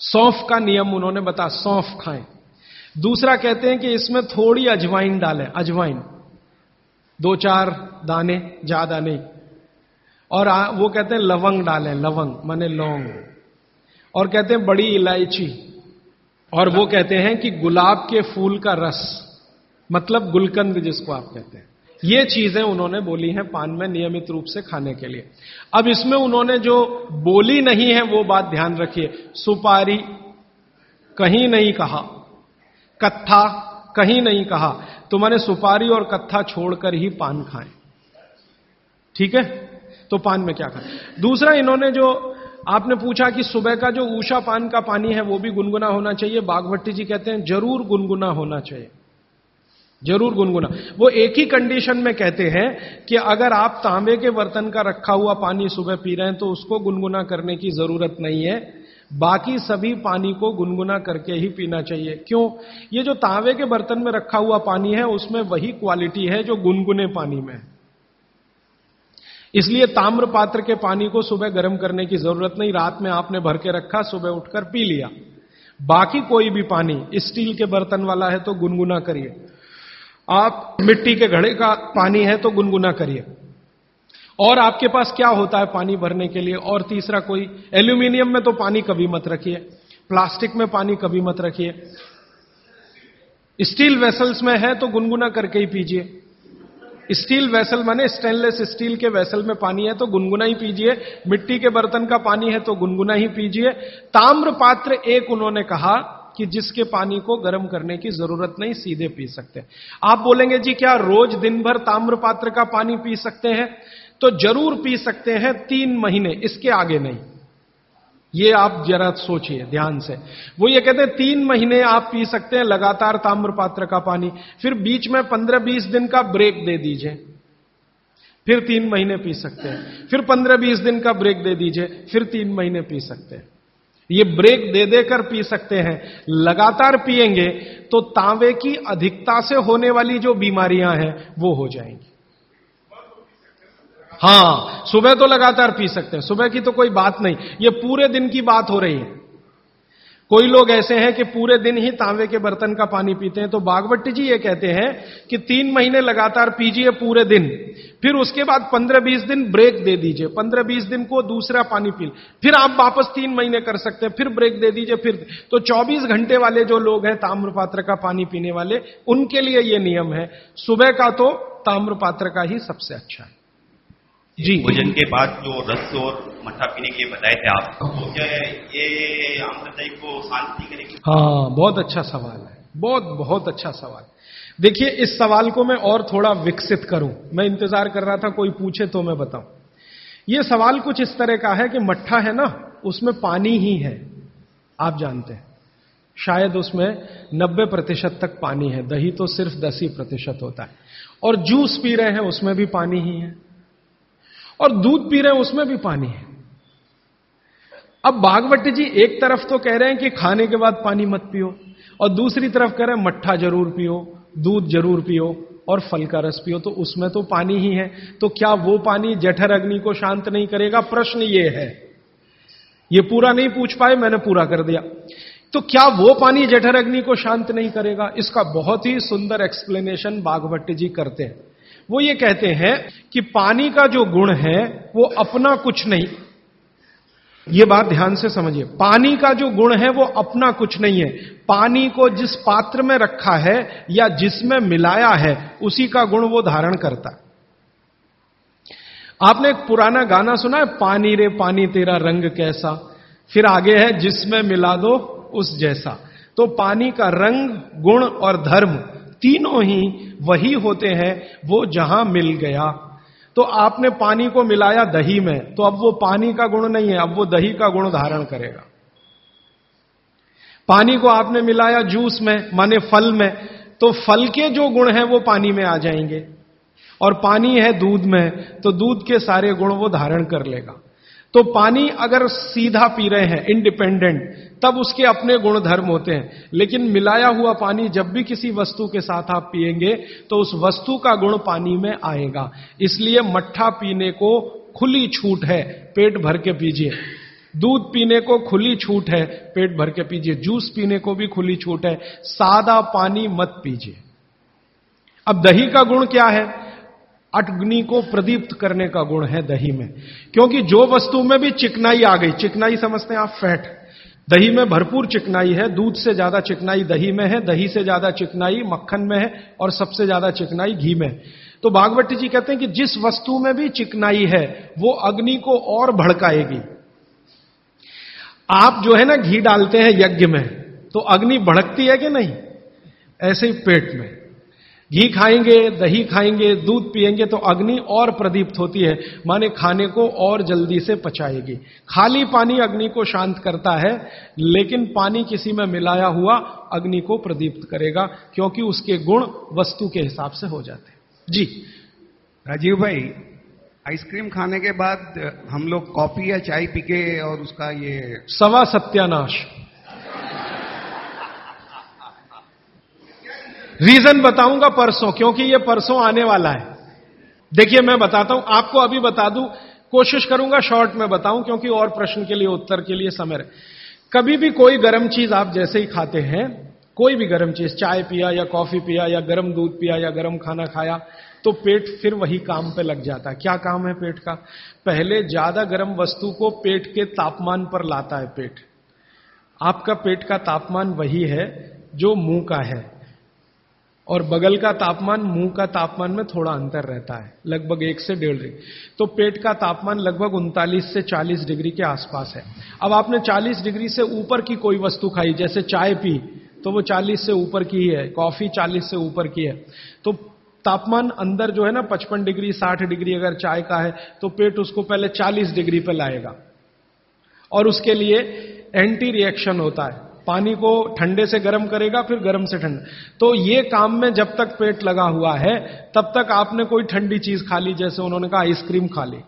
सौंफ का नियम उन्होंने बता, सौंफ खाएँ। दूसरा कहते हैं कि इसमें थोड़ी अजवाइन डालें अजवाइन। दो चार दाने ज़्यादा नहीं। और आ, वो कहते हैं लवंग डालें लवंग माने लौंग। और कहते हैं बड़ी इलायची। और वो कहते हैं कि गुलाब के फूल का रस मतलब गुलकंद जिसको आप कहते हैं। ये चीज़ें उन्होंने बोली हैं पान में नियमित रूप से खाने के लिए। अब इसमें उन्होंने जो बोली नहीं है वो बात ध्यान रखिए। सुपारी कहीं नहीं कहा। कत्था कहीं नहीं कहा तो मैंने सुपारी और कत्था छोड़कर ही पान खाएँ। ठीक है? तो पान में क्या खाएँ? दूसरा, इन्होंने जो आपने पूछा कि सुबह का जो ऊषा पान का पानी है, वो भी गुनगुना होना चाहिए। बागभट्टी जी कहते हैं, ज़रूर गुनगुना होना चाहिए। ज़रूर गुनगुना। वो एक ही कंडीशन में कहते हैं कि अगर आप तांबे के बर्तन का रखा हुआ पानी सुबह पी रहे हैं तो उसको गुनगुना करने की ज़रूरत नहीं है। बाकी सभी पानी को गुनगुना करके ही पीना चाहिए। क्यों? ये जो तांबे के बर्तन में रखा हुआ पानी है, उसमें वही क्वालिटी है जो गुनगुने पानी में। है इसलिए ताम्र पात्र के पानी को सुबह गर्म करने की ज़रूरत नहीं। रात में आपने भर के रखा, सुबह उठकर पी लिया। बाकी कोई भी पानी, स्टील के बर्तन वाला है तो गुनगुना करिए। आप मिट्टी के घड़े का पानी है तो गुनगुना करिए। और आपके पास क्या होता है पानी भरने के लिए? और तीसरा, कोई एल्यूमिनियम में तो पानी कभी मत रखिए। प्लास्टिक में पानी कभी मत रखिए। स्टील वेसल्स में है तो गुनगुना करके ही पीजिए। स्टील वेसल माने स्टेनलेस स्टील के वेसल में पानी है तो गुनगुना ही पीजिए। मिट्टी के बर्तन का पानी है तो गुनगुना ही पीजिए। ताम्र पात्र एक उन्होंने कहा कि जिसके पानी को गर्म करने की ज़रूरत नहीं, सीधे पी सकते। आप बोलेंगे, जी क्या रोज दिन भर ताम्र पात्र का पानी पी सकते हैं? तो ज़रूर पी सकते हैं तीन महीने, इसके आगे नहीं। ये आप जरा सोचिए, ध्यान से। वो ये कहते हैं, तीन महीने आप पी सकते हैं लगातार ताम्र पात्र का पानी, फिर बीच में पंद्रह बीस दिन का ब्रेक दे दीजिए। फिर तीन महीने पी सकते हैं, फिर पंद्रह बीस दिन का ब्रेक दे दीजिए, फिर तीन महीने पी सकते हैं। ये ब्रेक दे देकर पी सकते हैं, लगातार पिएँगे तो तांबे की अधिकता से होने वाली जो बीमारियाँ हैं, वो हो जाएँगी। हाँ, सुबह तो लगातार पी सकते हैं। सुबह की तो कोई बात नहीं। ये पूरे दिन की बात हो रही है। कोई लोग ऐसे हैं कि पूरे दिन ही तांबे के बर्तन का पानी पीते हैं तो बागवट्टी जी ये कहते हैं कि तीन महीने लगातार पीजिए पूरे दिन। फिर उसके बाद पंद्रह बीस दिन ब्रेक दे दीजिए। पंद्रह बीस दिन को दूसरा पानी पी। फिर आप वापस तीन महीने कर सकते हैं। फिर ब्रेक दे दीजिए, फिर। तो चौबीस घंटे वाले जो लोग हैं ताम्रपात्र का पानी पीने वाले, उनके लिए ये नियम है। सुबह का तो ताम्रपात्र का ही सबसे अच्छा है। जी। भोजन के बाद जो रस और मठा पीने के बताए थे आप तो क्या ये आमदाई को शांति करेगी हाँ बहुत अच्छा सवाल है। बहुत बहुत अच्छा सवाल। देखिए इस सवाल को मैं और थोड़ा विकसित करूँ। मैं इंतज़ार कर रहा था कोई पूछे तो मैं बताऊँ। यह सवाल कुछ इस तरह का है कि मट्ठा है ना उसमें पानी ही है। आप जानते हैं। शायद उसमें 90 प्रतिशत तक पानी है। दही तो सिर्फ़ दस ही प्रतिशत होता है। और जूस पी रहे हैं उसमें भी पानी ही है। और दूध पी रहे हैं, उसमें भी पानी है। अब बागवती जी एक तरफ़ तो कह रहे हैं कि खाने के बाद पानी मत पियो, और दूसरी तरफ़ कह रहे हैं, मट्ठा ज़रूर पियो, दूध ज़रूर पियो, और फल का रस पियो तो उसमें तो पानी ही है। तो क्या वो पानी जठर अग्नि को शांत नहीं करेगा? प्रश्न ये है। ये पूरा नहीं पूछ पाए, मैंने पूरा कर दिया। तो क्या वो पानी जठर अग्नि को शांत नहीं करेगा? इसका बहुत ही सुंदर एक्सप्लेनेशन बागभट्ट जी करते हैं। वो ये कहते हैं कि पानी का जो गुण है, वो अपना कुछ नहीं। ये बात ध्यान से समझिए। पानी का जो गुण है, वो अपना कुछ नहीं है। पानी को जिस पात्र में रखा है या जिसमें मिलाया है, उसी का गुण वो धारण करता। है आपने एक पुराना गाना सुना है, पानी रे पानी तेरा रंग कैसा? फिर आगे है, जिसमें मिला दो उस जैसा। तो पानी का रंग, गुण और धर्म तीनों ही वही होते हैं, वो जहाँ मिल गया। तो आपने पानी को मिलाया दही में तो अब वो पानी का गुण नहीं है, अब वो दही का गुण धारण करेगा। पानी को आपने मिलाया जूस में, माने फल में तो फल के जो गुण हैं, वो पानी में आ जाएँगे। और पानी है दूध में तो दूध के सारे गुण वो धारण कर लेगा। तो पानी अगर सीधा पी रहे हैं इंडिपेंडेंट तब उसके अपने गुण धर्म होते हैं। लेकिन मिलाया हुआ पानी जब भी किसी वस्तु के साथ आप पिएँगे तो उस वस्तु का गुण पानी में आएगा। इसलिए मट्ठा पीने को खुली छूट है, पेट भर के पीजिए। दूध पीने को खुली छूट है, पेट भर के पीजिए। जूस पीने को भी खुली छूट है। सादा पानी मत पीजिए। अब दही का गुण क्या है? अग्नि को प्रदीप्त करने का गुण है दही में। क्योंकि जो वस्तु में भी चिकनाई आ गई, चिकनाई समझते हैं आप, फैट। दही में भरपूर चिकनाई है, दूध से ज़्यादा चिकनाई दही में है, दही से ज़्यादा चिकनाई मक्खन में है, और सबसे ज़्यादा चिकनाई घी में। तो बागवती जी कहते हैं कि जिस वस्तु में भी चिकनाई है, वो अग्नि को और भड़काएगी। आप जो है ना, घी डालते हैं यज्ञ में तो अग्नि भड़कती है कि नहीं? ऐसे ही पेट में। घी खाएँगे दही खाएँगे दूध पिएँगे तो अग्नि और प्रदीप्त होती है। माने खाने को और जल्दी से पचाएगी। खाली पानी अग्नि को शांत करता है लेकिन पानी किसी में मिलाया हुआ अग्नि को प्रदीप्त करेगा क्योंकि उसके गुण वस्तु के हिसाब से हो जाते हैं। जी। राजीव भाई आइसक्रीम खाने के बाद हम लोग कॉफ़ी या चाय पी के और उसका ये सवा सत्यानाश। रीजन बताऊँगा परसों, क्योंकि ये परसों आने वाला है। देखिए, मैं बताता हूँ, आपको अभी बता दूँ, कोशिश करूँगा शॉर्ट में बताऊँ, क्योंकि और प्रश्न के लिए, उत्तर के लिए समय कभी भी कोई गर्म चीज़ आप जैसे ही खाते हैं, कोई भी गर्म चीज़, चाय पिया या कॉफ़ी पिया या गर्म दूध पिया या गर्म खाना खाया तो पेट फिर वही काम पे लग जाता है। क्या काम है पेट का? पहले ज़्यादा गर्म वस्तु को पेट के तापमान पर लाता है पेट। आपका पेट का तापमान वही है जो मुँह का है। और बगल का तापमान मुँह का तापमान में थोड़ा अंतर रहता है, लगभग एक से डेढ़ डिग्री। तो पेट का तापमान लगभग उनतालीस से चालीस डिग्री के आसपास है। अब आपने चालीस डिग्री से ऊपर की कोई वस्तु खाई, जैसे चाय पी तो वो चालीस से ऊपर की ही है, कॉफ़ी चालीस से ऊपर की है। तो तापमान अंदर जो है ना, पचपन डिग्री, साठ डिग्री अगर चाय का है तो पेट उसको पहले चालीस डिग्री पर लाएगा। और उसके लिए एंटी रिएक्शन होता है। पानी को ठंडे से गर्म करेगा, फिर गर्म से ठंडा। तो ये काम में जब तक पेट लगा हुआ है, तब तक आपने कोई ठंडी चीज़ खा ली, जैसे उन्होंने कहा, आइसक्रीम खा ली,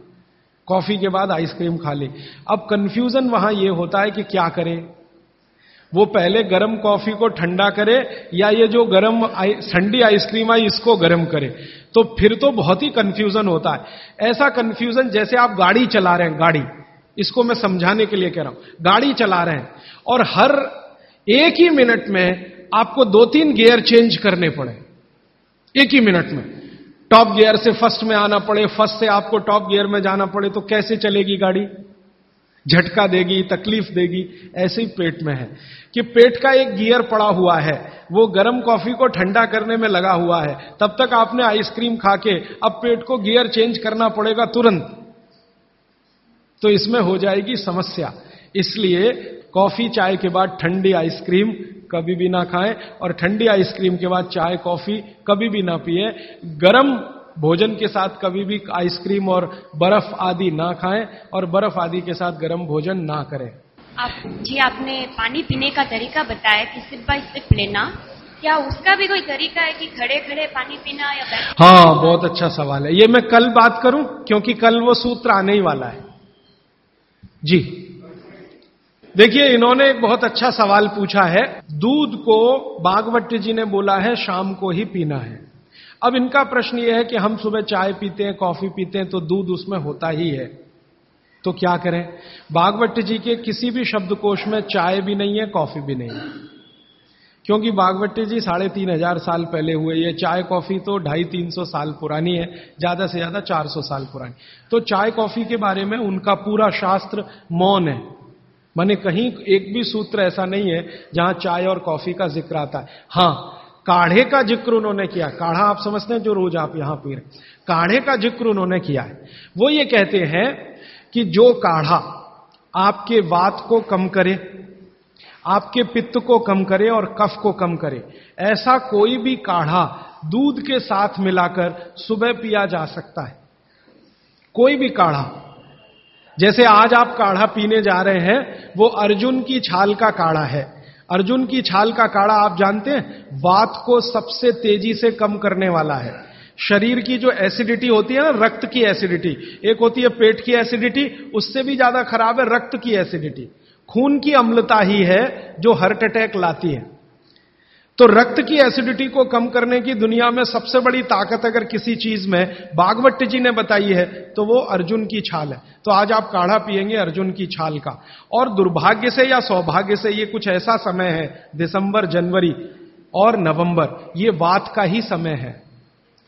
कॉफ़ी के बाद आइसक्रीम खा ली। अब कंफ्यूजन वहाँ यह होता है कि क्या करें? वो पहले गर्म कॉफ़ी को ठंडा करे, या ये जो गर्म ठंडी आइसक्रीम आई, इसको गर्म करे? तो फिर तो बहुत ही कंफ्यूजन होता है। ऐसा कंफ्यूजन जैसे आप गाड़ी चला रहे हैं, गाड़ी, इसको मैं समझाने के लिए कह रहा हूँ। गाड़ी चला रहे हैं, और हर एक ही मिनट में आपको दो तीन गियर चेंज करने पड़े। एक ही मिनट में। टॉप गियर से फ़र्स्ट में आना पड़े फ़र्स्ट से आपको टॉप गियर में जाना पड़े तो कैसे चलेगी गाड़ी? झटका देगी, तकलीफ़ देगी, ऐसे ही पेट में है। कि पेट का एक गियर पड़ा हुआ है, वो गर्म कॉफ़ी को ठंडा करने में लगा हुआ है, तब तक आपने आइसक्रीम खा के अब पेट को गियर चेंज करना पड़ेगा तुरंत। तो इसमें हो जाएगी समस्या। इसलिए कॉफ़ी चाय के बाद ठंडी आइसक्रीम कभी भी ना खाएँ और ठंडी आइसक्रीम के बाद चाय कॉफ़ी कभी भी ना पिए। गर्म भोजन के साथ कभी भी आइसक्रीम और बर्फ़ आदि ना खाएँ और बर्फ़ आदि के साथ गर्म भोजन ना करें। आप जी आपने पानी पीने का तरीका बताया कि सिप बाई सिप लेना। क्या उसका भी कोई तरीका है कि खड़े खड़े पानी पीना या हाँ बहुत अच्छा सवाल है। ये मैं कल बात करूँ क्योंकि कल वो सूत्र आने ही वाला है। जी। देखिए, इन्होंने एक बहुत अच्छा सवाल पूछा है। दूध को बागवट जी ने बोला है, शाम को ही पीना है। अब इनका प्रश्न यह है कि हम सुबह चाय पीते हैं, कॉफ़ी पीते हैं तो दूध उसमें होता ही है। तो क्या करें? बागवट जी के किसी भी शब्दकोश में चाय भी नहीं है, कॉफ़ी भी नहीं है। क्योंकि बागवट्टी जी साढ़े तीन हज़ार साल पहले हुए। ये चाय कॉफ़ी तो ढाई तीन सौ साल पुरानी है, ज़्यादा से ज़्यादा चार सौ साल पुरानी। तो चाय कॉफ़ी के बारे में उनका पूरा शास्त्र मौन है। माने कहीं एक भी सूत्र ऐसा नहीं है जहाँ चाय और कॉफ़ी का ज़िक्र आता है। हाँ, काढ़े का ज़िक्र उन्होंने किया। काढ़ा आप समझते हैं जो रोज आप यहाँ पी रहे काढ़े का ज़िक्र उन्होंने किया है। वो ये कहते हैं कि जो काढ़ा आपके वात को कम करे, आपके पित्त को कम करे और कफ को कम करे, ऐसा कोई भी काढ़ा दूध के साथ मिलाकर सुबह पिया जा सकता है। कोई भी काढ़ा जैसे आज आप काढ़ा पीने जा रहे हैं, वो अर्जुन की छाल का काढ़ा है। अर्जुन की छाल का काढ़ा आप जानते हैं? वात को सबसे तेज़ी से कम करने वाला है। शरीर की जो एसिडिटी होती है ना, रक्त की एसिडिटी, एक होती है पेट की एसिडिटी, उससे भी ज़्यादा खराब है रक्त की एसिडिटी। खून की अम्लता ही है जो हार्ट अटैक लाती है। तो रक्त की एसिडिटी को कम करने की दुनिया में सबसे बड़ी ताकत अगर किसी चीज़ में बागवट जी ने बताई है तो वो अर्जुन की छाल है। तो आज आप काढ़ा पिएँगे अर्जुन की छाल का। और दुर्भाग्य से या सौभाग्य से ये कुछ ऐसा समय है, दिसंबर, जनवरी और नवंबर, ये वात का ही समय है।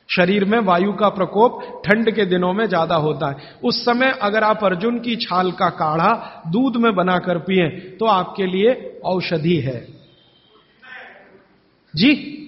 शरीर में वायु का प्रकोप ठंड के दिनों में ज़्यादा होता है। उस समय अगर आप अर्जुन की छाल का काढ़ा दूध में बनाकर पिए तो आपके लिए औषधि है। जी?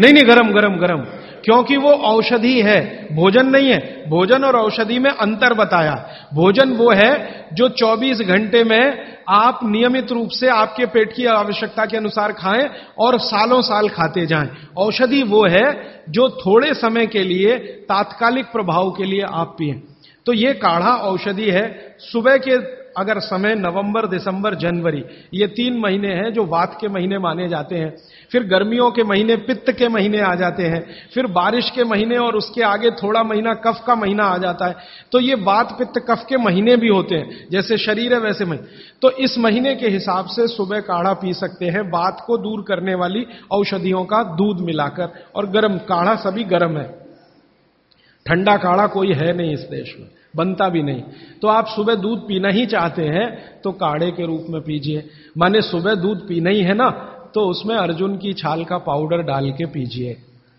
नहीं नहीं, गरम गरम गरम। क्योंकि वो औषधि है, भोजन नहीं है। भोजन और औषधि में अंतर बताया। भोजन वो है जो 24 घंटे में आप नियमित रूप से आपके पेट की आवश्यकता के अनुसार खाएँ और सालों साल खाते जाएँ। औषधि वो है जो थोड़े समय के लिए, तात्कालिक प्रभाव के लिए आप पिए। तो ये काढ़ा औषधि है। सुबह के अगर समय नवंबर, दिसंबर, जनवरी, ये तीन महीने हैं जो वात के महीने माने जाते हैं। फिर गर्मियों के महीने, पित्त के महीने आ जाते हैं। फिर बारिश के महीने और उसके आगे थोड़ा महीना, कफ का महीना आ जाता है। तो ये वात, पित्त, कफ के महीने भी होते हैं, जैसे शरीर है वैसे महीने। तो इस महीने के हिसाब से सुबह काढ़ा पी सकते हैं, वात को दूर करने वाली औषधियों का दूध मिलाकर। और गर्म, काढ़ा सभी गर्म है। ठंडा काढ़ा कोई है नहीं इस देश में। बनता भी नहीं। तो आप सुबह दूध पीना ही चाहते हैं तो काढ़े के रूप में पीजिए। माने सुबह दूध पीना ही है ना तो उसमें अर्जुन की छाल का पाउडर डाल के पीजिए।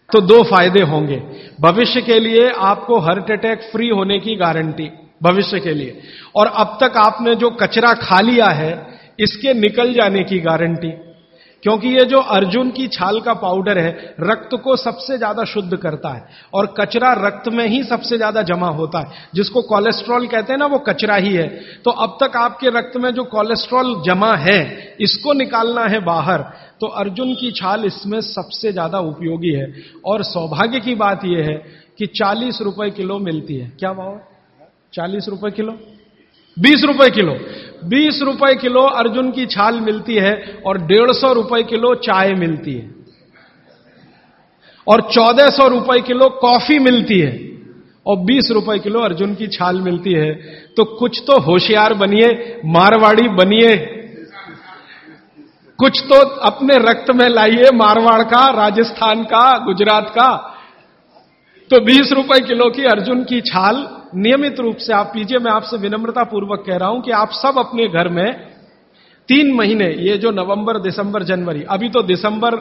तो दो फ़ायदे होंगे। भविष्य के लिए आपको हार्ट अटैक फ्री होने की गारंटी भविष्य के लिए। और अब तक आपने जो कचरा खा लिया है, इसके निकल जाने की गारंटी क्योंकि ये जो अर्जुन की छाल का पाउडर है, रक्त को सबसे ज़्यादा शुद्ध करता है और कचरा रक्त में ही सबसे ज़्यादा जमा होता है। जिसको कोलेस्ट्रॉल कहते हैं ना, वो कचरा ही है। तो अब तक आपके रक्त में जो कोलेस्ट्रॉल जमा है, इसको निकालना है बाहर। तो अर्जुन की छाल इसमें सबसे ज़्यादा उपयोगी है। और सौभाग्य की बात यह है कि चालीस रुपए किलो मिलती है। क्या भाव चालीस रुपए किलो? बीस रुपए किलो। बीस रुपए किलो अर्जुन की छाल मिलती है और डेढ़ सौ रुपए किलो चाय मिलती है। और चौदह सौ रुपए किलो कॉफ़ी मिलती है और बीस रुपए किलो अर्जुन की छाल मिलती है। तो कुछ तो होशियार बनिए, मारवाड़ी बनिए। कुछ तो अपने रक्त में लाइए, मारवाड़ का, राजस्थान का, गुजरात का। तो बीस रुपए किलो की अर्जुन की छाल नियमित रूप से, आप पीजिए मैं आपसे विनम्रता पूर्वक कह रहा हूँ कि आप सब अपने घर में तीन महीने, ये जो नवंबर, दिसंबर, जनवरी, अभी तो दिसंबर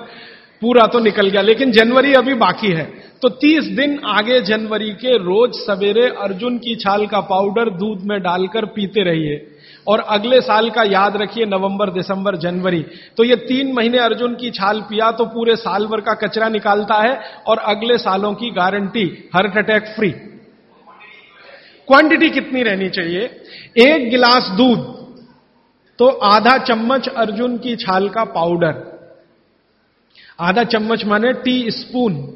पूरा तो निकल गया, लेकिन जनवरी अभी बाकी है। तो तीस दिन आगे जनवरी के रोज सवेरे अर्जुन की छाल का पाउडर दूध में डालकर पीते रहिए। और अगले साल का याद रखिए, नवंबर, दिसंबर, जनवरी। तो ये तीन महीने अर्जुन की छाल पिया तो पूरे साल भर का कचरा निकालता है और अगले सालों की guarantee, heart attack free. Quantity कितनी रहनी चाहिए? एक गिलास दूध तो आधा चम्मच अर्जुन की छाल का पाउडर आधा चम्मच माने टी स्पून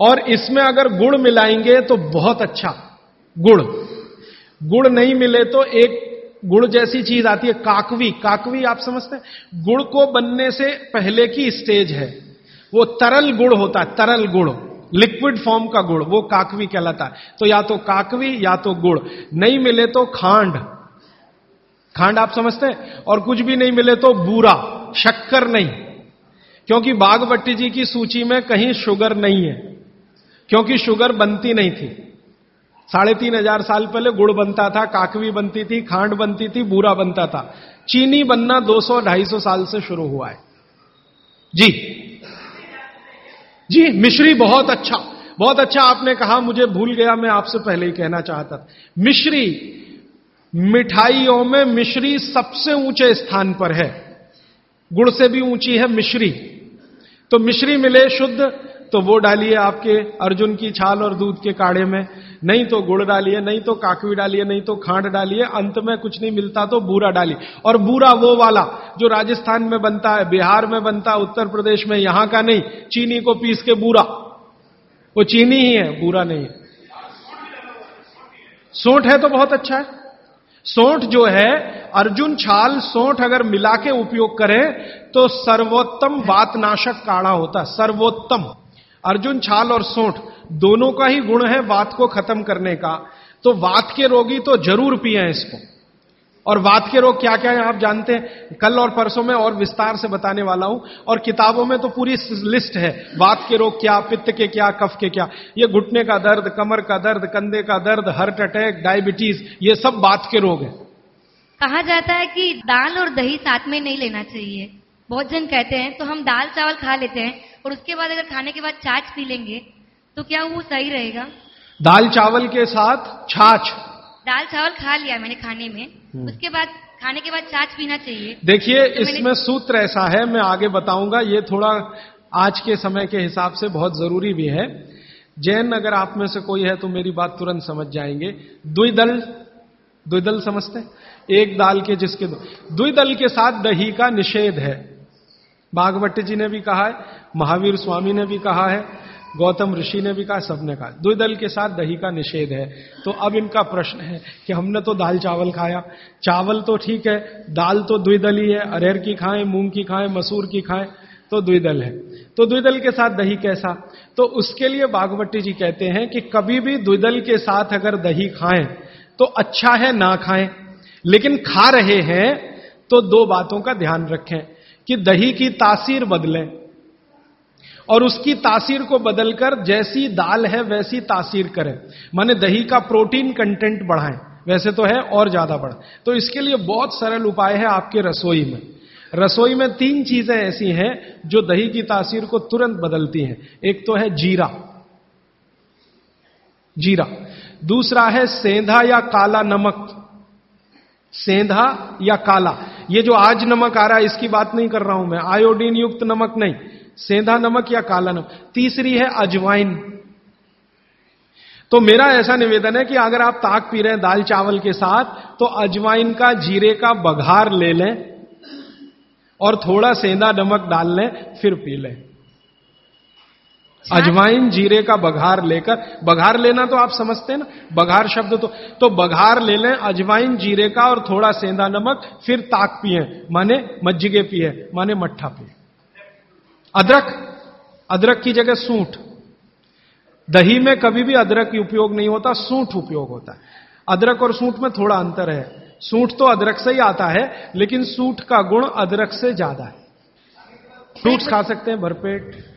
और इसमें अगर गुड़ मिलाएँगे तो बहुत अच्छा गुड़। गुड़ नहीं मिले तो एक गुड़ जैसी चीज़ आती है, काकवी। काकवी आप समझते हैं? गुड़ को बनने से पहले की स्टेज है। वो तरल गुड़ होता है, तरल गुड़। लिक्विड फॉर्म का गुड़, वो काकवी कहलाता है। तो या तो काकवी, या तो गुड़। नहीं मिले तो खांड। खांड आप समझते हैं? और कुछ भी नहीं मिले तो बूरा, शक्कर नहीं। क्योंकि बागवट्टी जी की सूची में कहीं शुगर नहीं है। क्योंकि शुगर बनती नहीं थी। साढ़े तीन हज़ार साल पहले गुड़ बनता था, काकवी बनती थी, खांड बनती थी, बूरा बनता था। चीनी बनना 200-250 साल से शुरू हुआ है। जी। जी, मिश्री बहुत अच्छा। बहुत अच्छा आपने कहा, मुझे भूल गया, मैं आपसे पहले ही कहना चाहता था। मिश्री, मिठाइयों में मिश्री सबसे ऊँचे स्थान पर है। गुड़ से भी ऊँची है मिश्री। तो मिश्री मिले शुद्ध तो वो डालिए आपके अर्जुन की छाल और दूध के काढ़े में। नहीं तो गुड़ डालिए, नहीं तो काकवी डालिए, नहीं तो खांड डालिए, अंत में कुछ नहीं मिलता तो बूरा डालिए। और बूरा वो वाला जो राजस्थान में बनता है, बिहार में बनता है, उत्तर प्रदेश में, यहाँ का नहीं, चीनी को पीस के बूरा। वो चीनी ही है, बूरा नहीं है। सोठ है तो बहुत अच्छा है। सोठ जो है, अर्जुन छाल सोठ अगर मिला के उपयोग करें तो सर्वोत्तम वातनाशक काढ़ा होता है, सर्वोत्तम। अर्जुन, छाल और सोठ दोनों का ही गुण है वात को खत्म करने का। तो वात के रोगी तो ज़रूर पिए इसको। और वात के रोग क्या क्या है आप जानते हैं? कल और परसों में और विस्तार से बताने वाला हूँ। और किताबों में तो पूरी लिस्ट है। वात के रोग क्या, पित्त के क्या, कफ के क्या। ये घुटने का दर्द, कमर का दर्द, कंधे का दर्द, हार्ट अटैक, डायबिटीज़, ये सब बात के रोग है। कहा जाता है कि दाल और दही साथ में नहीं लेना चाहिए। बहुत जन कहते हैं तो हम दाल चावल खा लेते हैं। और उसके बाद अगर खाने के बाद छाछ पी लेंगे तो क्या वो सही रहेगा? दाल चावल के साथ छाछ। दाल चावल खा लिया मैंने खाने में। हम्म। उसके बाद खाने के बाद छाछ पीना चाहिए। देखिए तो इसमें सूत्र ऐसा है मैं आगे बताऊँगा। ये थोड़ा आज के समय के हिसाब से बहुत ज़रूरी भी है। जैन अगर आप में से कोई है तो मेरी बात तुरंत समझ जाएँगे। द्विदल द्विदल समझते एक दाल के जिसके द्विदल के साथ दही का निषेध है। बागवट जी ने भी कहा है, महावीर स्वामी ने भी कहा है, गौतम ऋषि ने भी कहा सबने कहा द्विदल के साथ दही का निषेध है। तो अब इनका प्रश्न है कि हमने तो दाल चावल खाया। चावल तो ठीक है, दाल तो द्विदल ही है, अरहर की खाएँ, मूंग की खाएँ, मसूर की खाएँ तो द्विदल है। तो द्विदल के साथ दही कैसा? तो उसके लिए बागवती जी कहते हैं कि कभी भी द्विदल के साथ अगर दही खाएँ तो अच्छा है ना खाएँ। लेकिन खा रहे हैं तो दो बातों का ध्यान रखें। कि दही की तासीर बदलें और उसकी तासीर को बदलकर जैसी दाल है वैसी तासीर करें। माने दही का प्रोटीन कंटेंट बढ़ाएँ, वैसे तो है और ज़्यादा बढ़। तो इसके लिए बहुत सरल उपाय है आपके रसोई में। रसोई में तीन चीज़ें ऐसी हैं जो दही की तासीर को तुरंत बदलती हैं। एक तो है जीरा। जीरा। दूसरा है सेंधा या काला नमक। सेंधा या काला। ये जो आज नमक आ रहा है, इसकी बात नहीं कर रहा हूँ मैं। आयोडीन युक्त नमक नहीं, सेंधा नमक या काला नमक। तीसरी है अजवाइन। तो मेरा ऐसा निवेदन है कि अगर आप ताक पी रहे हैं दाल चावल के साथ तो अजवाइन का जीरे का बघार ले लें और थोड़ा सेंधा नमक डाल लें, फिर पी लें। अजवाइन जीरे का बघार लेकर, बघार लेना तो आप समझते हैं ना? बघार शब्द तो तो बघार ले लें, अजवाइन जीरे का और थोड़ा सेंधा नमक, फिर ताक पिए। माने मज्जिगे पिए, माने मट्ठा पिए। अदरक अदरक की जगह सूठ। दही में कभी भी अदरक उपयोग नहीं होता, सूठ उपयोग होता है। अदरक और सूठ में थोड़ा अंतर है। सूठ तो अदरक से ही आता है, लेकिन सूठ का गुण अदरक से ज़्यादा है। फ्रूट्स खा सकते हैं, भरपेट।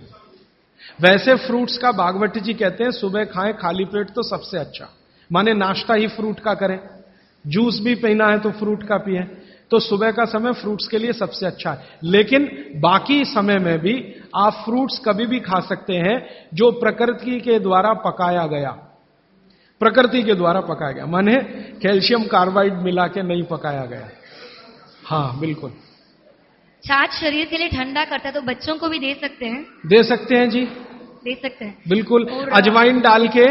वैसे फ्रूट्स का बागवती जी कहते हैं सुबह खाएँ खाली पेट तो सबसे अच्छा। माने नाश्ता ही फ्रूट का करें। जूस भी पीना है तो फ्रूट का पिए। तो सुबह का समय फ्रूट्स के लिए सबसे अच्छा है। लेकिन बाकी समय में भी आप फ्रूट्स कभी भी खा सकते हैं जो प्रकृति के द्वारा पकाया गया। प्रकृति के द्वारा पकाया गया। माने कैल्शियम कार्बाइड मिला के नहीं पकाया गया। हाँ बिल्कुल। छाछ शरीर के लिए ठंडा करता है तो बच्चों को भी दे सकते हैं? दे सकते हैं जी। दे सकते हैं। बिल्कुल अजवाइन डाल के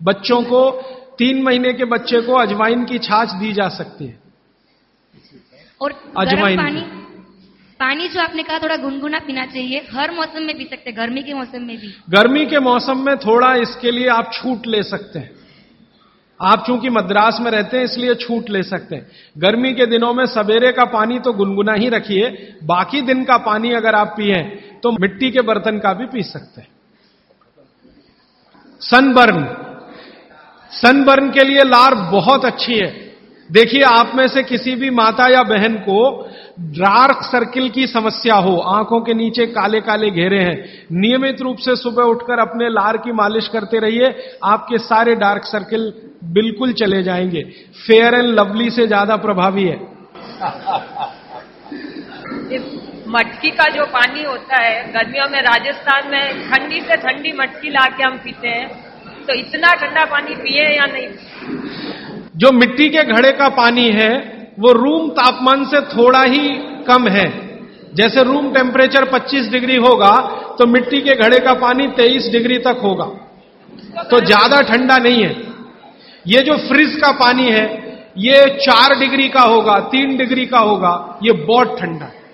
बच्चों को तीन महीने के बच्चे को अजवाइन की छाछ दी जा सकती है। और अजवाइन पानी पानी जो आपने कहा थोड़ा गुनगुना पीना चाहिए हर मौसम में पी सकते हैं गर्मी के मौसम में भी। गर्मी के मौसम में थोड़ा इसके लिए आप छूट ले सकते हैं। आप चूँकि मद्रास में रहते हैं इसलिए छूट ले सकते हैं। गर्मी के दिनों में सवेरे का पानी तो गुनगुना ही रखिए बाकी दिन का पानी अगर आप पिए तो मिट्टी के बर्तन का भी पी सकते हैं। सनबर्न। सनबर्न के लिए लार बहुत अच्छी है। देखिए, आप में से किसी भी माता या बहन को डार्क सर्किल की समस्या हो, आँखों के नीचे काले काले घेरे हैं, नियमित रूप से सुबह उठकर अपने लार की मालिश करते रहिए, आपके सारे डार्क सर्किल बिल्कुल चले जाएँगे। फेयर एंड लवली से ज़्यादा प्रभावी है। मटकी का जो पानी होता है, गर्मियों में राजस्थान में ठंडी से ठंडी मटकी ला के हम पीते हैं। तो इतना ठंडा पानी पिए या नहीं? जो मिट्टी के घड़े का पानी है, वो रूम तापमान से थोड़ा ही कम है। जैसे रूम टेम्परेचर 25 डिग्री होगा तो मिट्टी के घड़े का पानी 23 डिग्री तक होगा। तो ज़्यादा ठंडा नहीं है। ये जो फ्रिज का पानी है, ये चार डिग्री का होगा, तीन डिग्री का होगा, ये बहुत ठंडा है।